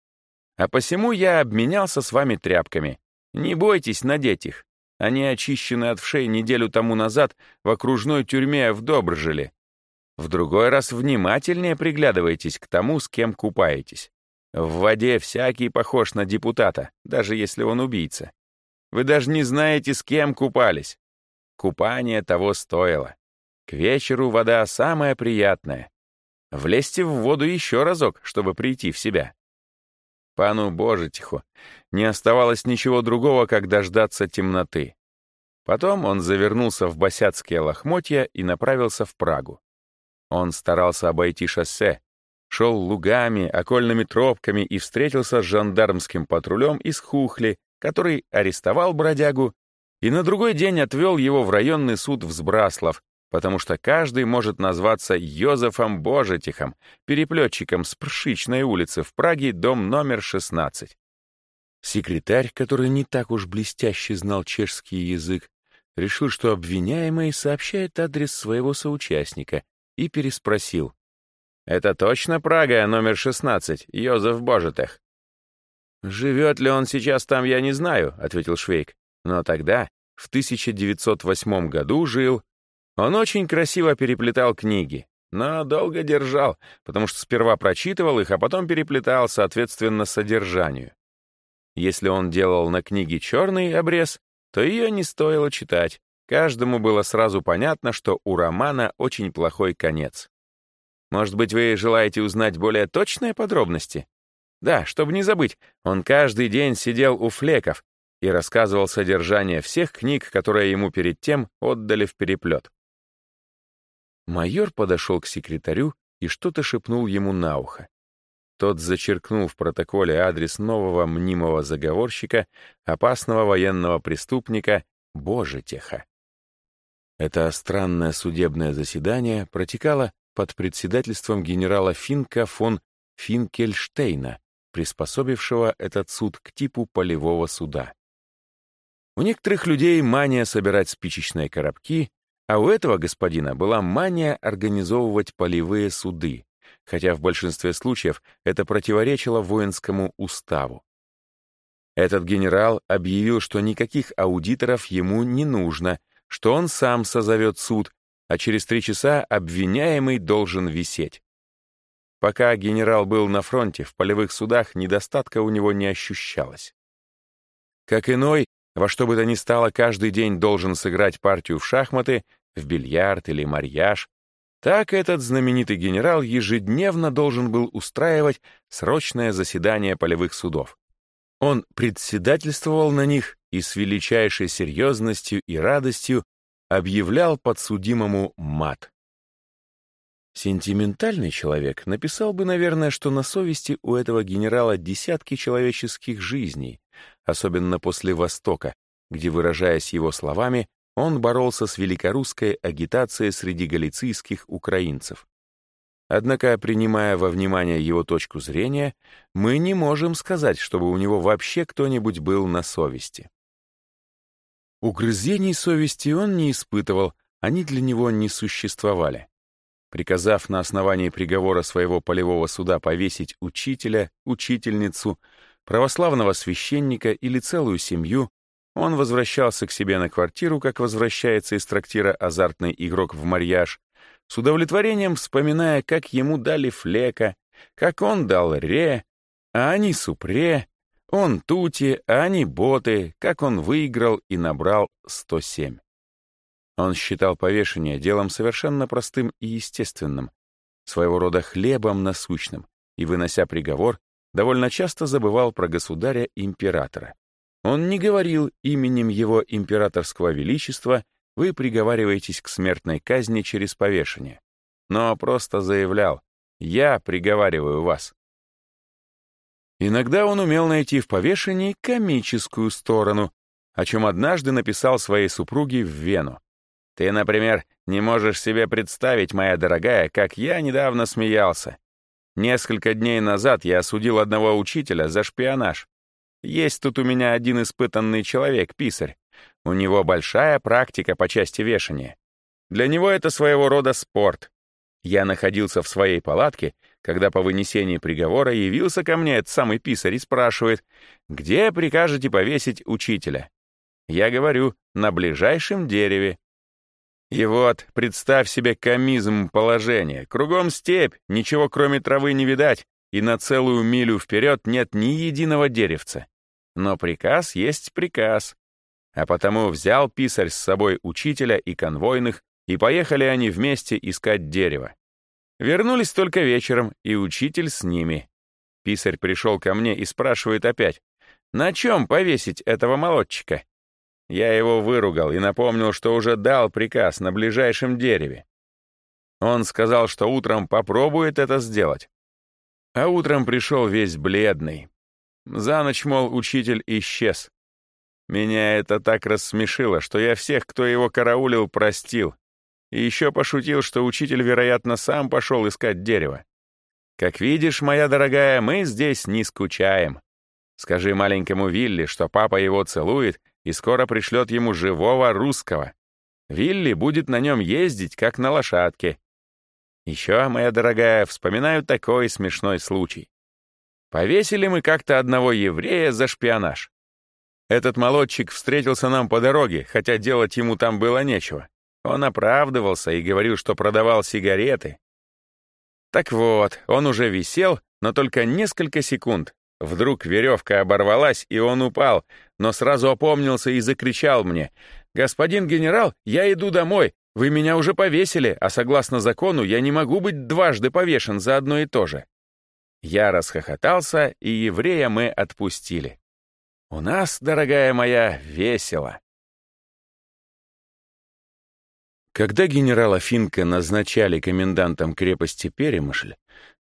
а посему я обменялся с вами тряпками. Не бойтесь надеть их. Они очищены от вшей неделю тому назад в окружной тюрьме в Добржеле. В другой раз внимательнее приглядывайтесь к тому, с кем купаетесь. В воде всякий похож на депутата, даже если он убийца. Вы даже не знаете, с кем купались. Купание того стоило. К вечеру вода самая приятная. Влезьте в воду еще разок, чтобы прийти в себя. Пану Божитиху не оставалось ничего другого, как дождаться темноты. Потом он завернулся в босяцкие лохмотья и направился в Прагу. Он старался обойти шоссе, шел лугами, окольными тропками и встретился с жандармским патрулем из Хухли, который арестовал бродягу и на другой день отвел его в районный суд в Сбраслав, потому что каждый может назваться Йозефом Божетихом, переплетчиком с Пршичной улицы в Праге, дом номер 16. Секретарь, который не так уж блестяще знал чешский язык, решил, что обвиняемый сообщает адрес своего соучастника и переспросил. «Это точно Прага, номер 16, Йозеф Божетех?» «Живет ли он сейчас там, я не знаю», — ответил Швейк. «Но тогда, в 1908 году, жил он очень красиво переплетал книги, но долго держал, потому что сперва прочитывал их, а потом переплетал, соответственно, содержанию. Если он делал на книге черный обрез, то ее не стоило читать. Каждому было сразу понятно, что у романа очень плохой конец. Может быть, вы желаете узнать более точные подробности? Да, чтобы не забыть, он каждый день сидел у флеков и рассказывал содержание всех книг, которые ему перед тем отдали в переплет. Майор подошел к секретарю и что-то шепнул ему на ухо. Тот зачеркнул в протоколе адрес нового мнимого заговорщика, опасного военного преступника Божетеха. Это странное судебное заседание протекало под председательством генерала Финка фон Финкельштейна, приспособившего этот суд к типу полевого суда. У некоторых людей мания собирать спичечные коробки, а у этого господина была мания организовывать полевые суды, хотя в большинстве случаев это противоречило воинскому уставу. Этот генерал объявил, что никаких аудиторов ему не нужно, что он сам созовет суд, а через три часа обвиняемый должен висеть. Пока генерал был на фронте, в полевых судах недостатка у него не ощущалось. Как иной, во что бы то ни стало, каждый день должен сыграть партию в шахматы, в бильярд или марьяж, так этот знаменитый генерал ежедневно должен был устраивать срочное заседание полевых судов. Он председательствовал на них и с величайшей серьезностью и радостью объявлял подсудимому мат. Сентиментальный человек написал бы, наверное, что на совести у этого генерала десятки человеческих жизней, особенно после Востока, где, выражаясь его словами, он боролся с великорусской агитацией среди галицийских украинцев. Однако, принимая во внимание его точку зрения, мы не можем сказать, чтобы у него вообще кто-нибудь был на совести. Угрызений совести он не испытывал, они для него не существовали. приказав на основании приговора своего полевого суда повесить учителя, учительницу, православного священника или целую семью, он возвращался к себе на квартиру, как возвращается из трактира азартный игрок в марьяж, с удовлетворением вспоминая, как ему дали флека, как он дал ре, а они супре, он тути, а они боты, как он выиграл и набрал 107. Он считал повешение делом совершенно простым и естественным, своего рода хлебом насущным, и, вынося приговор, довольно часто забывал про государя-императора. Он не говорил именем его императорского величества «вы приговариваетесь к смертной казни через повешение», но просто заявлял «я приговариваю вас». Иногда он умел найти в повешении комическую сторону, о чем однажды написал своей супруге в Вену. Ты, например, не можешь себе представить, моя дорогая, как я недавно смеялся. Несколько дней назад я осудил одного учителя за шпионаж. Есть тут у меня один испытанный человек, писарь. У него большая практика по части вешания. Для него это своего рода спорт. Я находился в своей палатке, когда по вынесении приговора явился ко мне этот самый писарь и спрашивает, где прикажете повесить учителя? Я говорю, на ближайшем дереве. И вот, представь себе комизм положения. Кругом степь, ничего кроме травы не видать, и на целую милю вперед нет ни единого деревца. Но приказ есть приказ. А потому взял писарь с собой учителя и конвойных, и поехали они вместе искать дерево. Вернулись только вечером, и учитель с ними. Писарь пришел ко мне и спрашивает опять, «На чем повесить этого молодчика?» Я его выругал и напомнил, что уже дал приказ на ближайшем дереве. Он сказал, что утром попробует это сделать. А утром пришел весь бледный. За ночь, мол, учитель исчез. Меня это так рассмешило, что я всех, кто его караулил, простил. И еще пошутил, что учитель, вероятно, сам пошел искать дерево. Как видишь, моя дорогая, мы здесь не скучаем. Скажи маленькому Вилли, что папа его целует и скоро пришлет ему живого русского. Вилли будет на нем ездить, как на лошадке. Еще, моя дорогая, вспоминаю такой смешной случай. Повесили мы как-то одного еврея за шпионаж. Этот молодчик встретился нам по дороге, хотя делать ему там было нечего. Он оправдывался и говорил, что продавал сигареты. Так вот, он уже висел, но только несколько секунд, Вдруг веревка оборвалась, и он упал, но сразу опомнился и закричал мне. «Господин генерал, я иду домой. Вы меня уже повесили, а согласно закону я не могу быть дважды повешен за одно и то же». Я расхохотался, и еврея мы отпустили. «У нас, дорогая моя, весело». Когда генерала Финка назначали комендантом крепости Перемышль,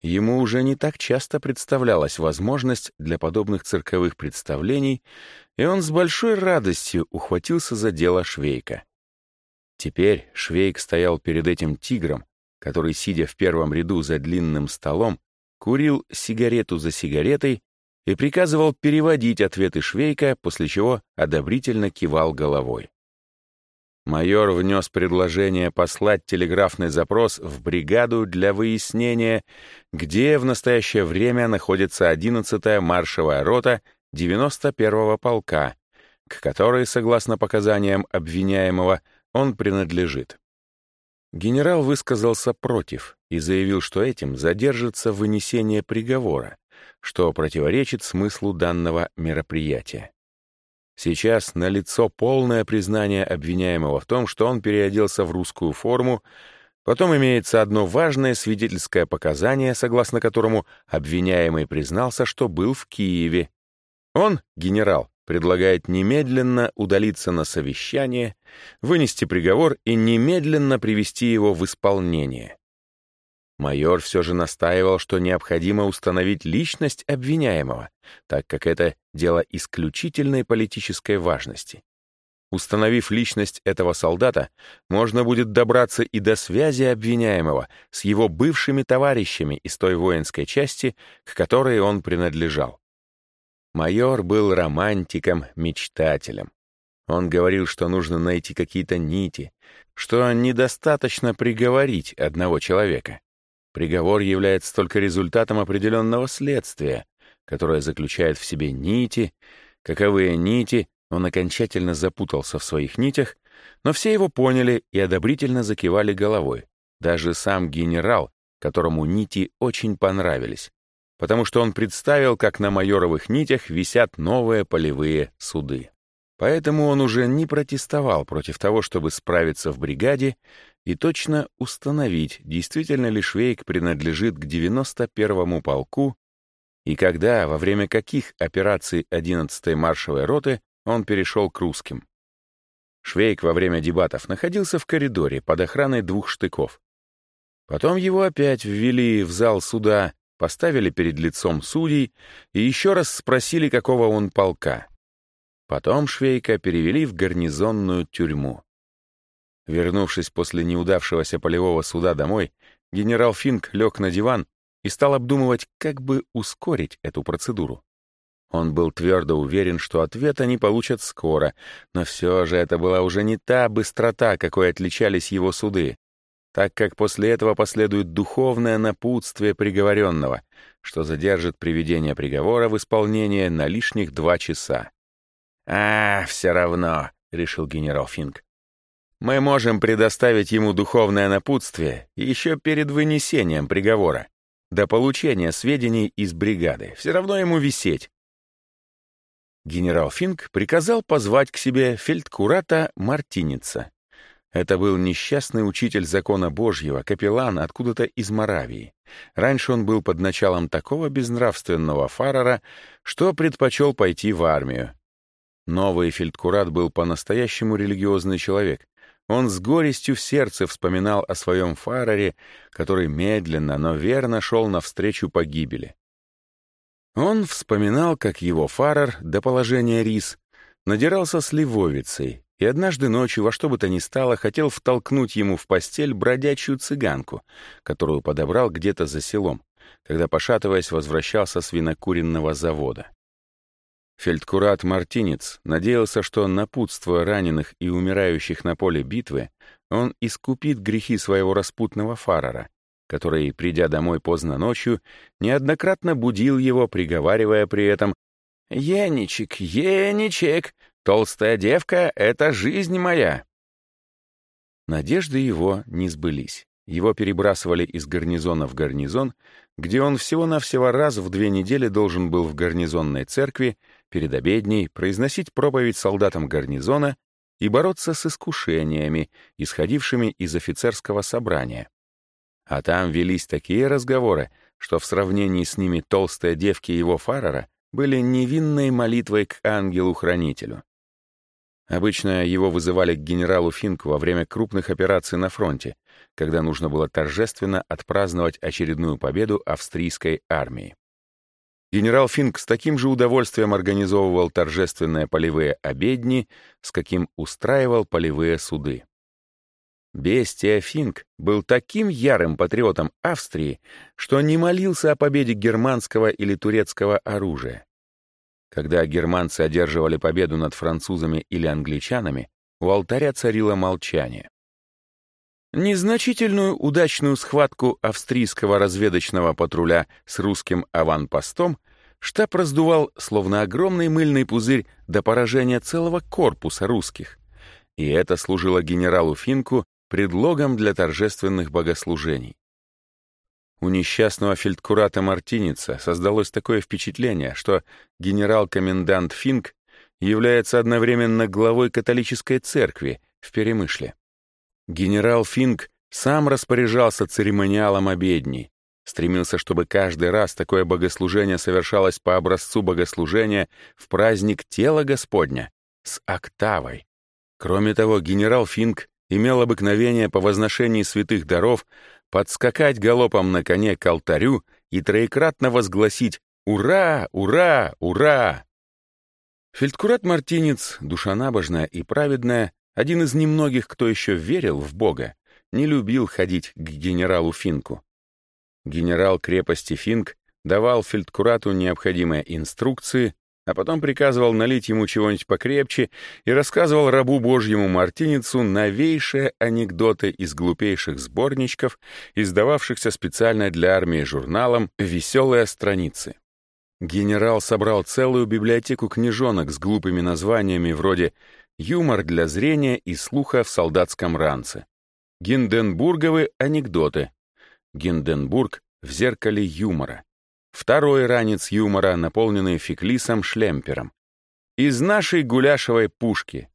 ему уже не так часто представлялась возможность для подобных цирковых представлений, и он с большой радостью ухватился за дело Швейка. Теперь Швейк стоял перед этим тигром, который, сидя в первом ряду за длинным столом, курил сигарету за сигаретой и приказывал переводить ответы Швейка, после чего одобрительно кивал головой. Майор внес предложение послать телеграфный запрос в бригаду для выяснения, где в настоящее время находится 11-я маршевая рота 91-го полка, к которой, согласно показаниям обвиняемого, он принадлежит. Генерал высказался против и заявил, что этим задержится вынесение приговора, что противоречит смыслу данного мероприятия. Сейчас налицо полное признание обвиняемого в том, что он переоделся в русскую форму, потом имеется одно важное свидетельское показание, согласно которому обвиняемый признался, что был в Киеве. Он, генерал, предлагает немедленно удалиться на совещание, вынести приговор и немедленно привести его в исполнение. Майор все же настаивал, что необходимо установить личность обвиняемого, так как это дело исключительной политической важности. Установив личность этого солдата, можно будет добраться и до связи обвиняемого с его бывшими товарищами из той воинской части, к которой он принадлежал. Майор был романтиком, мечтателем. Он говорил, что нужно найти какие-то нити, что недостаточно приговорить одного человека. Приговор является только результатом определенного следствия, которое заключает в себе нити. Каковые нити, он окончательно запутался в своих нитях, но все его поняли и одобрительно закивали головой. Даже сам генерал, которому нити очень понравились, потому что он представил, как на майоровых нитях висят новые полевые суды. Поэтому он уже не протестовал против того, чтобы справиться в бригаде и точно установить, действительно ли Швейк принадлежит к 91-му полку и когда, во время каких операций 11-й маршевой роты он перешел к русским. Швейк во время дебатов находился в коридоре под охраной двух штыков. Потом его опять ввели в зал суда, поставили перед лицом судей и еще раз спросили, какого он полка. Потом Швейка перевели в гарнизонную тюрьму. Вернувшись после неудавшегося полевого суда домой, генерал Финк лег на диван и стал обдумывать, как бы ускорить эту процедуру. Он был твердо уверен, что ответ они получат скоро, но все же это была уже не та быстрота, какой отличались его суды, так как после этого последует духовное напутствие приговоренного, что задержит приведение приговора в исполнение на лишних два часа. «А, все равно», — решил генерал Финк. «Мы можем предоставить ему духовное напутствие еще перед вынесением приговора, до получения сведений из бригады. Все равно ему висеть». Генерал Финк приказал позвать к себе фельдкурата Мартиница. Это был несчастный учитель закона Божьего, капеллан откуда-то из Моравии. Раньше он был под началом такого безнравственного фарара, что предпочел пойти в армию. Новый фельдкурат был по-настоящему религиозный человек. Он с горестью в сердце вспоминал о своем фараре, который медленно, но верно шел навстречу погибели. Он вспоминал, как его фарар до положения рис надирался с ливовицей, и однажды ночью во что бы то ни стало хотел втолкнуть ему в постель бродячую цыганку, которую подобрал где-то за селом, когда, пошатываясь, возвращался с винокуренного завода. Фельдкурат Мартинец надеялся, что, напутствуя раненых и умирающих на поле битвы, он искупит грехи своего распутного фарара, который, придя домой поздно ночью, неоднократно будил его, приговаривая при этом «Еничек, еничек, толстая девка — это жизнь моя!» Надежды его не сбылись. Его перебрасывали из гарнизона в гарнизон, где он всего-навсего раз в две недели должен был в гарнизонной церкви перед обедней произносить проповедь солдатам гарнизона и бороться с искушениями, исходившими из офицерского собрания. А там велись такие разговоры, что в сравнении с ними толстые девки его фарара были невинной молитвой к ангелу-хранителю. Обычно его вызывали к генералу Финку во время крупных операций на фронте, когда нужно было торжественно отпраздновать очередную победу австрийской армии. Генерал Финк с таким же удовольствием организовывал торжественные полевые обедни, с каким устраивал полевые суды. Бестия Финк был таким ярым патриотом Австрии, что не молился о победе германского или турецкого оружия. Когда германцы одерживали победу над французами или англичанами, у алтаря царило молчание. Незначительную удачную схватку австрийского разведочного патруля с русским аванпостом штаб раздувал, словно огромный мыльный пузырь, до поражения целого корпуса русских. И это служило генералу Финку предлогом для торжественных богослужений. У несчастного фельдкурата Мартиница создалось такое впечатление, что генерал-комендант Финк является одновременно главой католической церкви в Перемышле. Генерал Финк сам распоряжался церемониалом обедни, стремился, чтобы каждый раз такое богослужение совершалось по образцу богослужения в праздник тела Господня с октавой. Кроме того, генерал Финк имел обыкновение по возношении святых даров подскакать галопом на коне к алтарю и троекратно возгласить «Ура! Ура! Ура!». Фельдкурат Мартинец, душа набожная и праведная, один из немногих, кто еще верил в Бога, не любил ходить к генералу Финку. Генерал крепости Финк давал фельдкурату необходимые инструкции, а потом приказывал налить ему чего-нибудь покрепче и рассказывал рабу Божьему Мартиницу новейшие анекдоты из глупейших сборничков, издававшихся специально для армии журналом «Веселые страницы». Генерал собрал целую библиотеку книжонок с глупыми названиями вроде «Юмор для зрения и слуха в солдатском ранце», «Гинденбурговы анекдоты», «Гинденбург в зеркале юмора», Второй ранец юмора, наполненный феклисом-шлемпером. Из нашей гуляшевой пушки.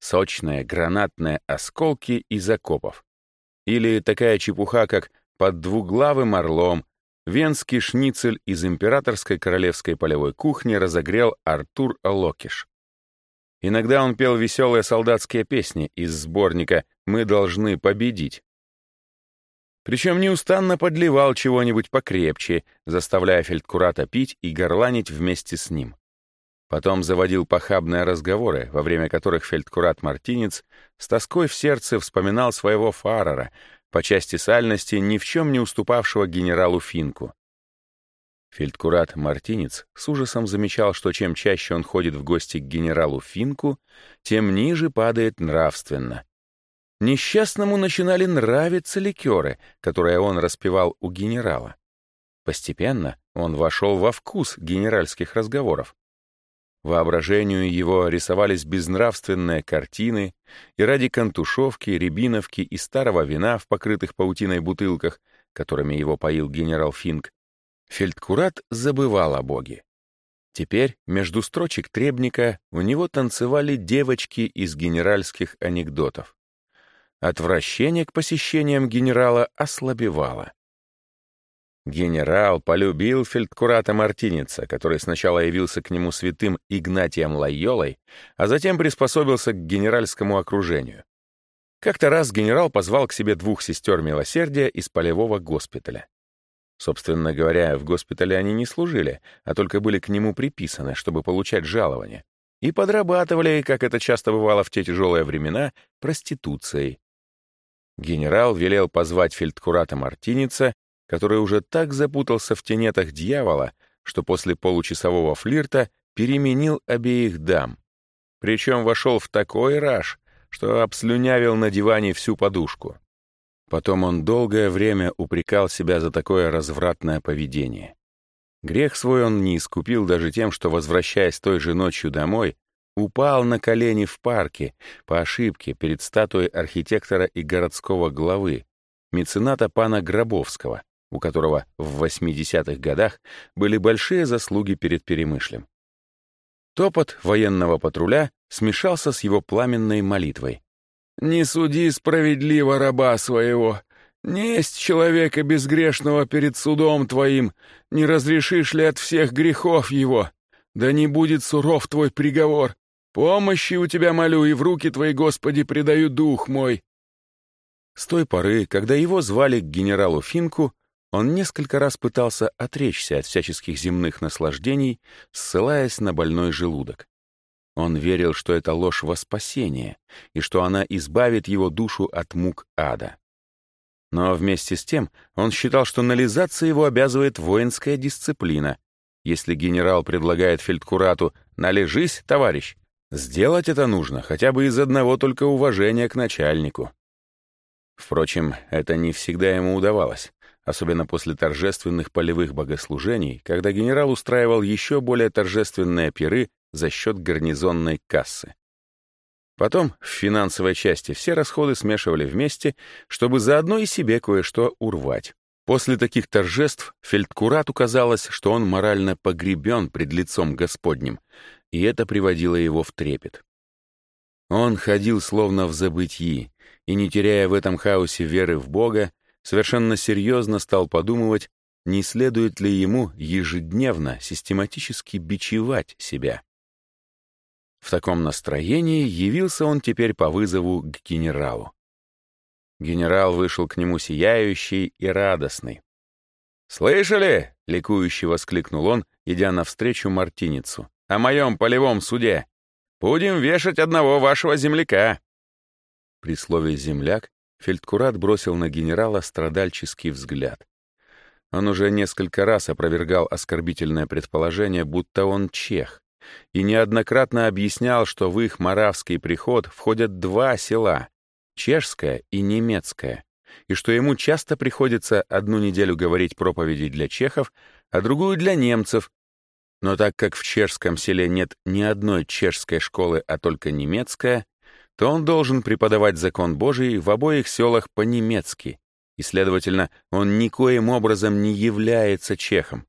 Сочные гранатные осколки из окопов. Или такая чепуха, как «Под двуглавым орлом», Венский шницель из императорской королевской полевой кухни разогрел Артур Локиш. Иногда он пел веселые солдатские песни из сборника «Мы должны победить». Причем неустанно подливал чего-нибудь покрепче, заставляя фельдкурата пить и горланить вместе с ним. Потом заводил похабные разговоры, во время которых фельдкурат-мартинец с тоской в сердце вспоминал своего фарера, по части сальности ни в чем не уступавшего генералу Финку. Фельдкурат-мартинец с ужасом замечал, что чем чаще он ходит в гости к генералу Финку, тем ниже падает нравственно — Несчастному начинали нравиться ликеры, которые он распивал у генерала. Постепенно он вошел во вкус генеральских разговоров. Воображению его рисовались безнравственные картины, и ради контушевки, рябиновки и старого вина в покрытых паутиной бутылках, которыми его поил генерал Финк, фельдкурат забывал о Боге. Теперь между строчек требника у него танцевали девочки из генеральских анекдотов. Отвращение к посещениям генерала ослабевало. Генерал полюбил фельдкурата Мартиница, который сначала явился к нему святым Игнатием Лайолой, а затем приспособился к генеральскому окружению. Как-то раз генерал позвал к себе двух сестер милосердия из полевого госпиталя. Собственно говоря, в госпитале они не служили, а только были к нему приписаны, чтобы получать жалование, и подрабатывали, как это часто бывало в те тяжелые времена, проституцией. Генерал велел позвать фельдкурата Мартиница, который уже так запутался в тенетах дьявола, что после получасового флирта переменил обеих дам. Причем вошел в такой раж, что обслюнявил на диване всю подушку. Потом он долгое время упрекал себя за такое развратное поведение. Грех свой он не искупил даже тем, что, возвращаясь той же ночью домой, упал на колени в парке по ошибке перед статуей архитектора и городского главы, мецената пана Гробовского, у которого в 80-х годах были большие заслуги перед Перемышлем. Топот военного патруля смешался с его пламенной молитвой. «Не суди справедливо раба своего, не есть человека безгрешного перед судом твоим, не разрешишь ли от всех грехов его, да не будет суров твой приговор, Помощи у тебя молю, и в руки твои, Господи, предаю дух мой». С той поры, когда его звали к генералу Финку, он несколько раз пытался отречься от всяческих земных наслаждений, ссылаясь на больной желудок. Он верил, что это ложь во спасение, и что она избавит его душу от мук ада. Но вместе с тем он считал, что нализаться его обязывает воинская дисциплина. Если генерал предлагает фельдкурату «належись, товарищ», Сделать это нужно хотя бы из одного только уважения к начальнику. Впрочем, это не всегда ему удавалось, особенно после торжественных полевых богослужений, когда генерал устраивал еще более торжественные пиры за счет гарнизонной кассы. Потом в финансовой части все расходы смешивали вместе, чтобы заодно и себе кое-что урвать. После таких торжеств фельдкурату казалось, что он морально погребен пред лицом Господним, и это приводило его в трепет. Он ходил словно в забытии, и, не теряя в этом хаосе веры в Бога, совершенно серьезно стал подумывать, не следует ли ему ежедневно систематически бичевать себя. В таком настроении явился он теперь по вызову к генералу. Генерал вышел к нему сияющий и радостный. «Слышали?» — ликующе воскликнул он, идя навстречу Мартиницу о моем полевом суде. Будем вешать одного вашего земляка». При слове «земляк» фельдкурат бросил на генерала страдальческий взгляд. Он уже несколько раз опровергал оскорбительное предположение, будто он чех, и неоднократно объяснял, что в их маравский приход входят два села — чешское и немецкое, и что ему часто приходится одну неделю говорить проповеди для чехов, а другую для немцев. Но так как в чешском селе нет ни одной чешской школы, а только немецкая, то он должен преподавать закон Божий в обоих селах по-немецки, и, следовательно, он никоим образом не является чехом.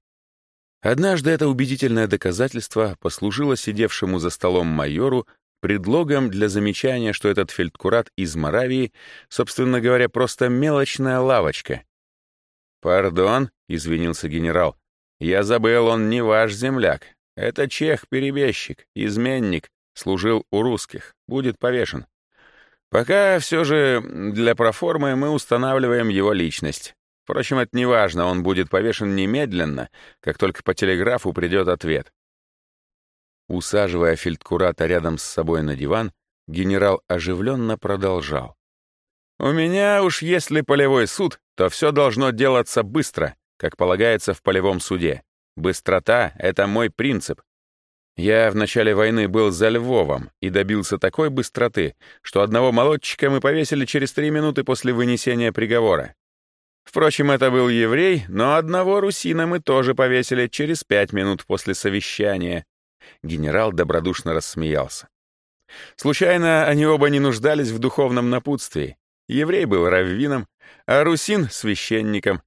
Однажды это убедительное доказательство послужило сидевшему за столом майору предлогом для замечания, что этот фельдкурат из Моравии, собственно говоря, просто мелочная лавочка. «Пардон», — извинился генерал, — «я забыл, он не ваш земляк. Это чех-перебежчик, изменник, служил у русских, будет повешен. Пока все же для проформы мы устанавливаем его личность. Впрочем, это не важно, он будет повешен немедленно, как только по телеграфу придет ответ. Усаживая фельдкурата рядом с собой на диван, генерал оживленно продолжал. «У меня уж если полевой суд, то все должно делаться быстро, как полагается в полевом суде. Быстрота — это мой принцип. Я в начале войны был за Львовом и добился такой быстроты, что одного молодчика мы повесили через три минуты после вынесения приговора. Впрочем, это был еврей, но одного русина мы тоже повесили через пять минут после совещания. Генерал добродушно рассмеялся. Случайно они оба не нуждались в духовном напутствии. Еврей был раввином, а русин — священником.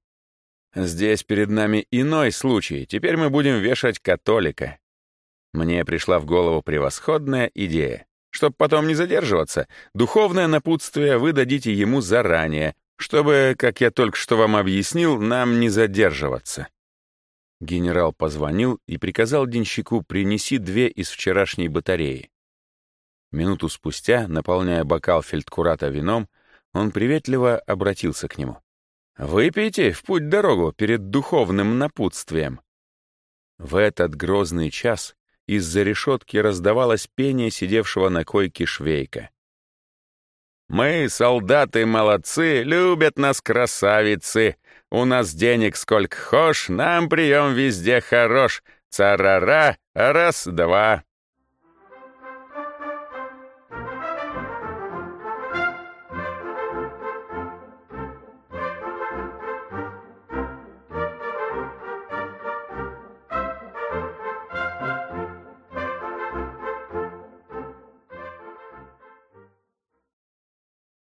Здесь перед нами иной случай, теперь мы будем вешать католика. Мне пришла в голову превосходная идея. Чтоб потом не задерживаться, духовное напутствие вы дадите ему заранее, чтобы, как я только что вам объяснил, нам не задерживаться. Генерал позвонил и приказал денщику принеси две из вчерашней батареи. Минуту спустя, наполняя бокал фельдкурата вином, он приветливо обратился к нему. «Выпейте в путь-дорогу перед духовным напутствием». В этот грозный час из-за решетки раздавалось пение сидевшего на койке швейка. «Мы, солдаты, молодцы, любят нас красавицы. У нас денег сколько хошь, нам прием везде хорош. Царара, раз-два».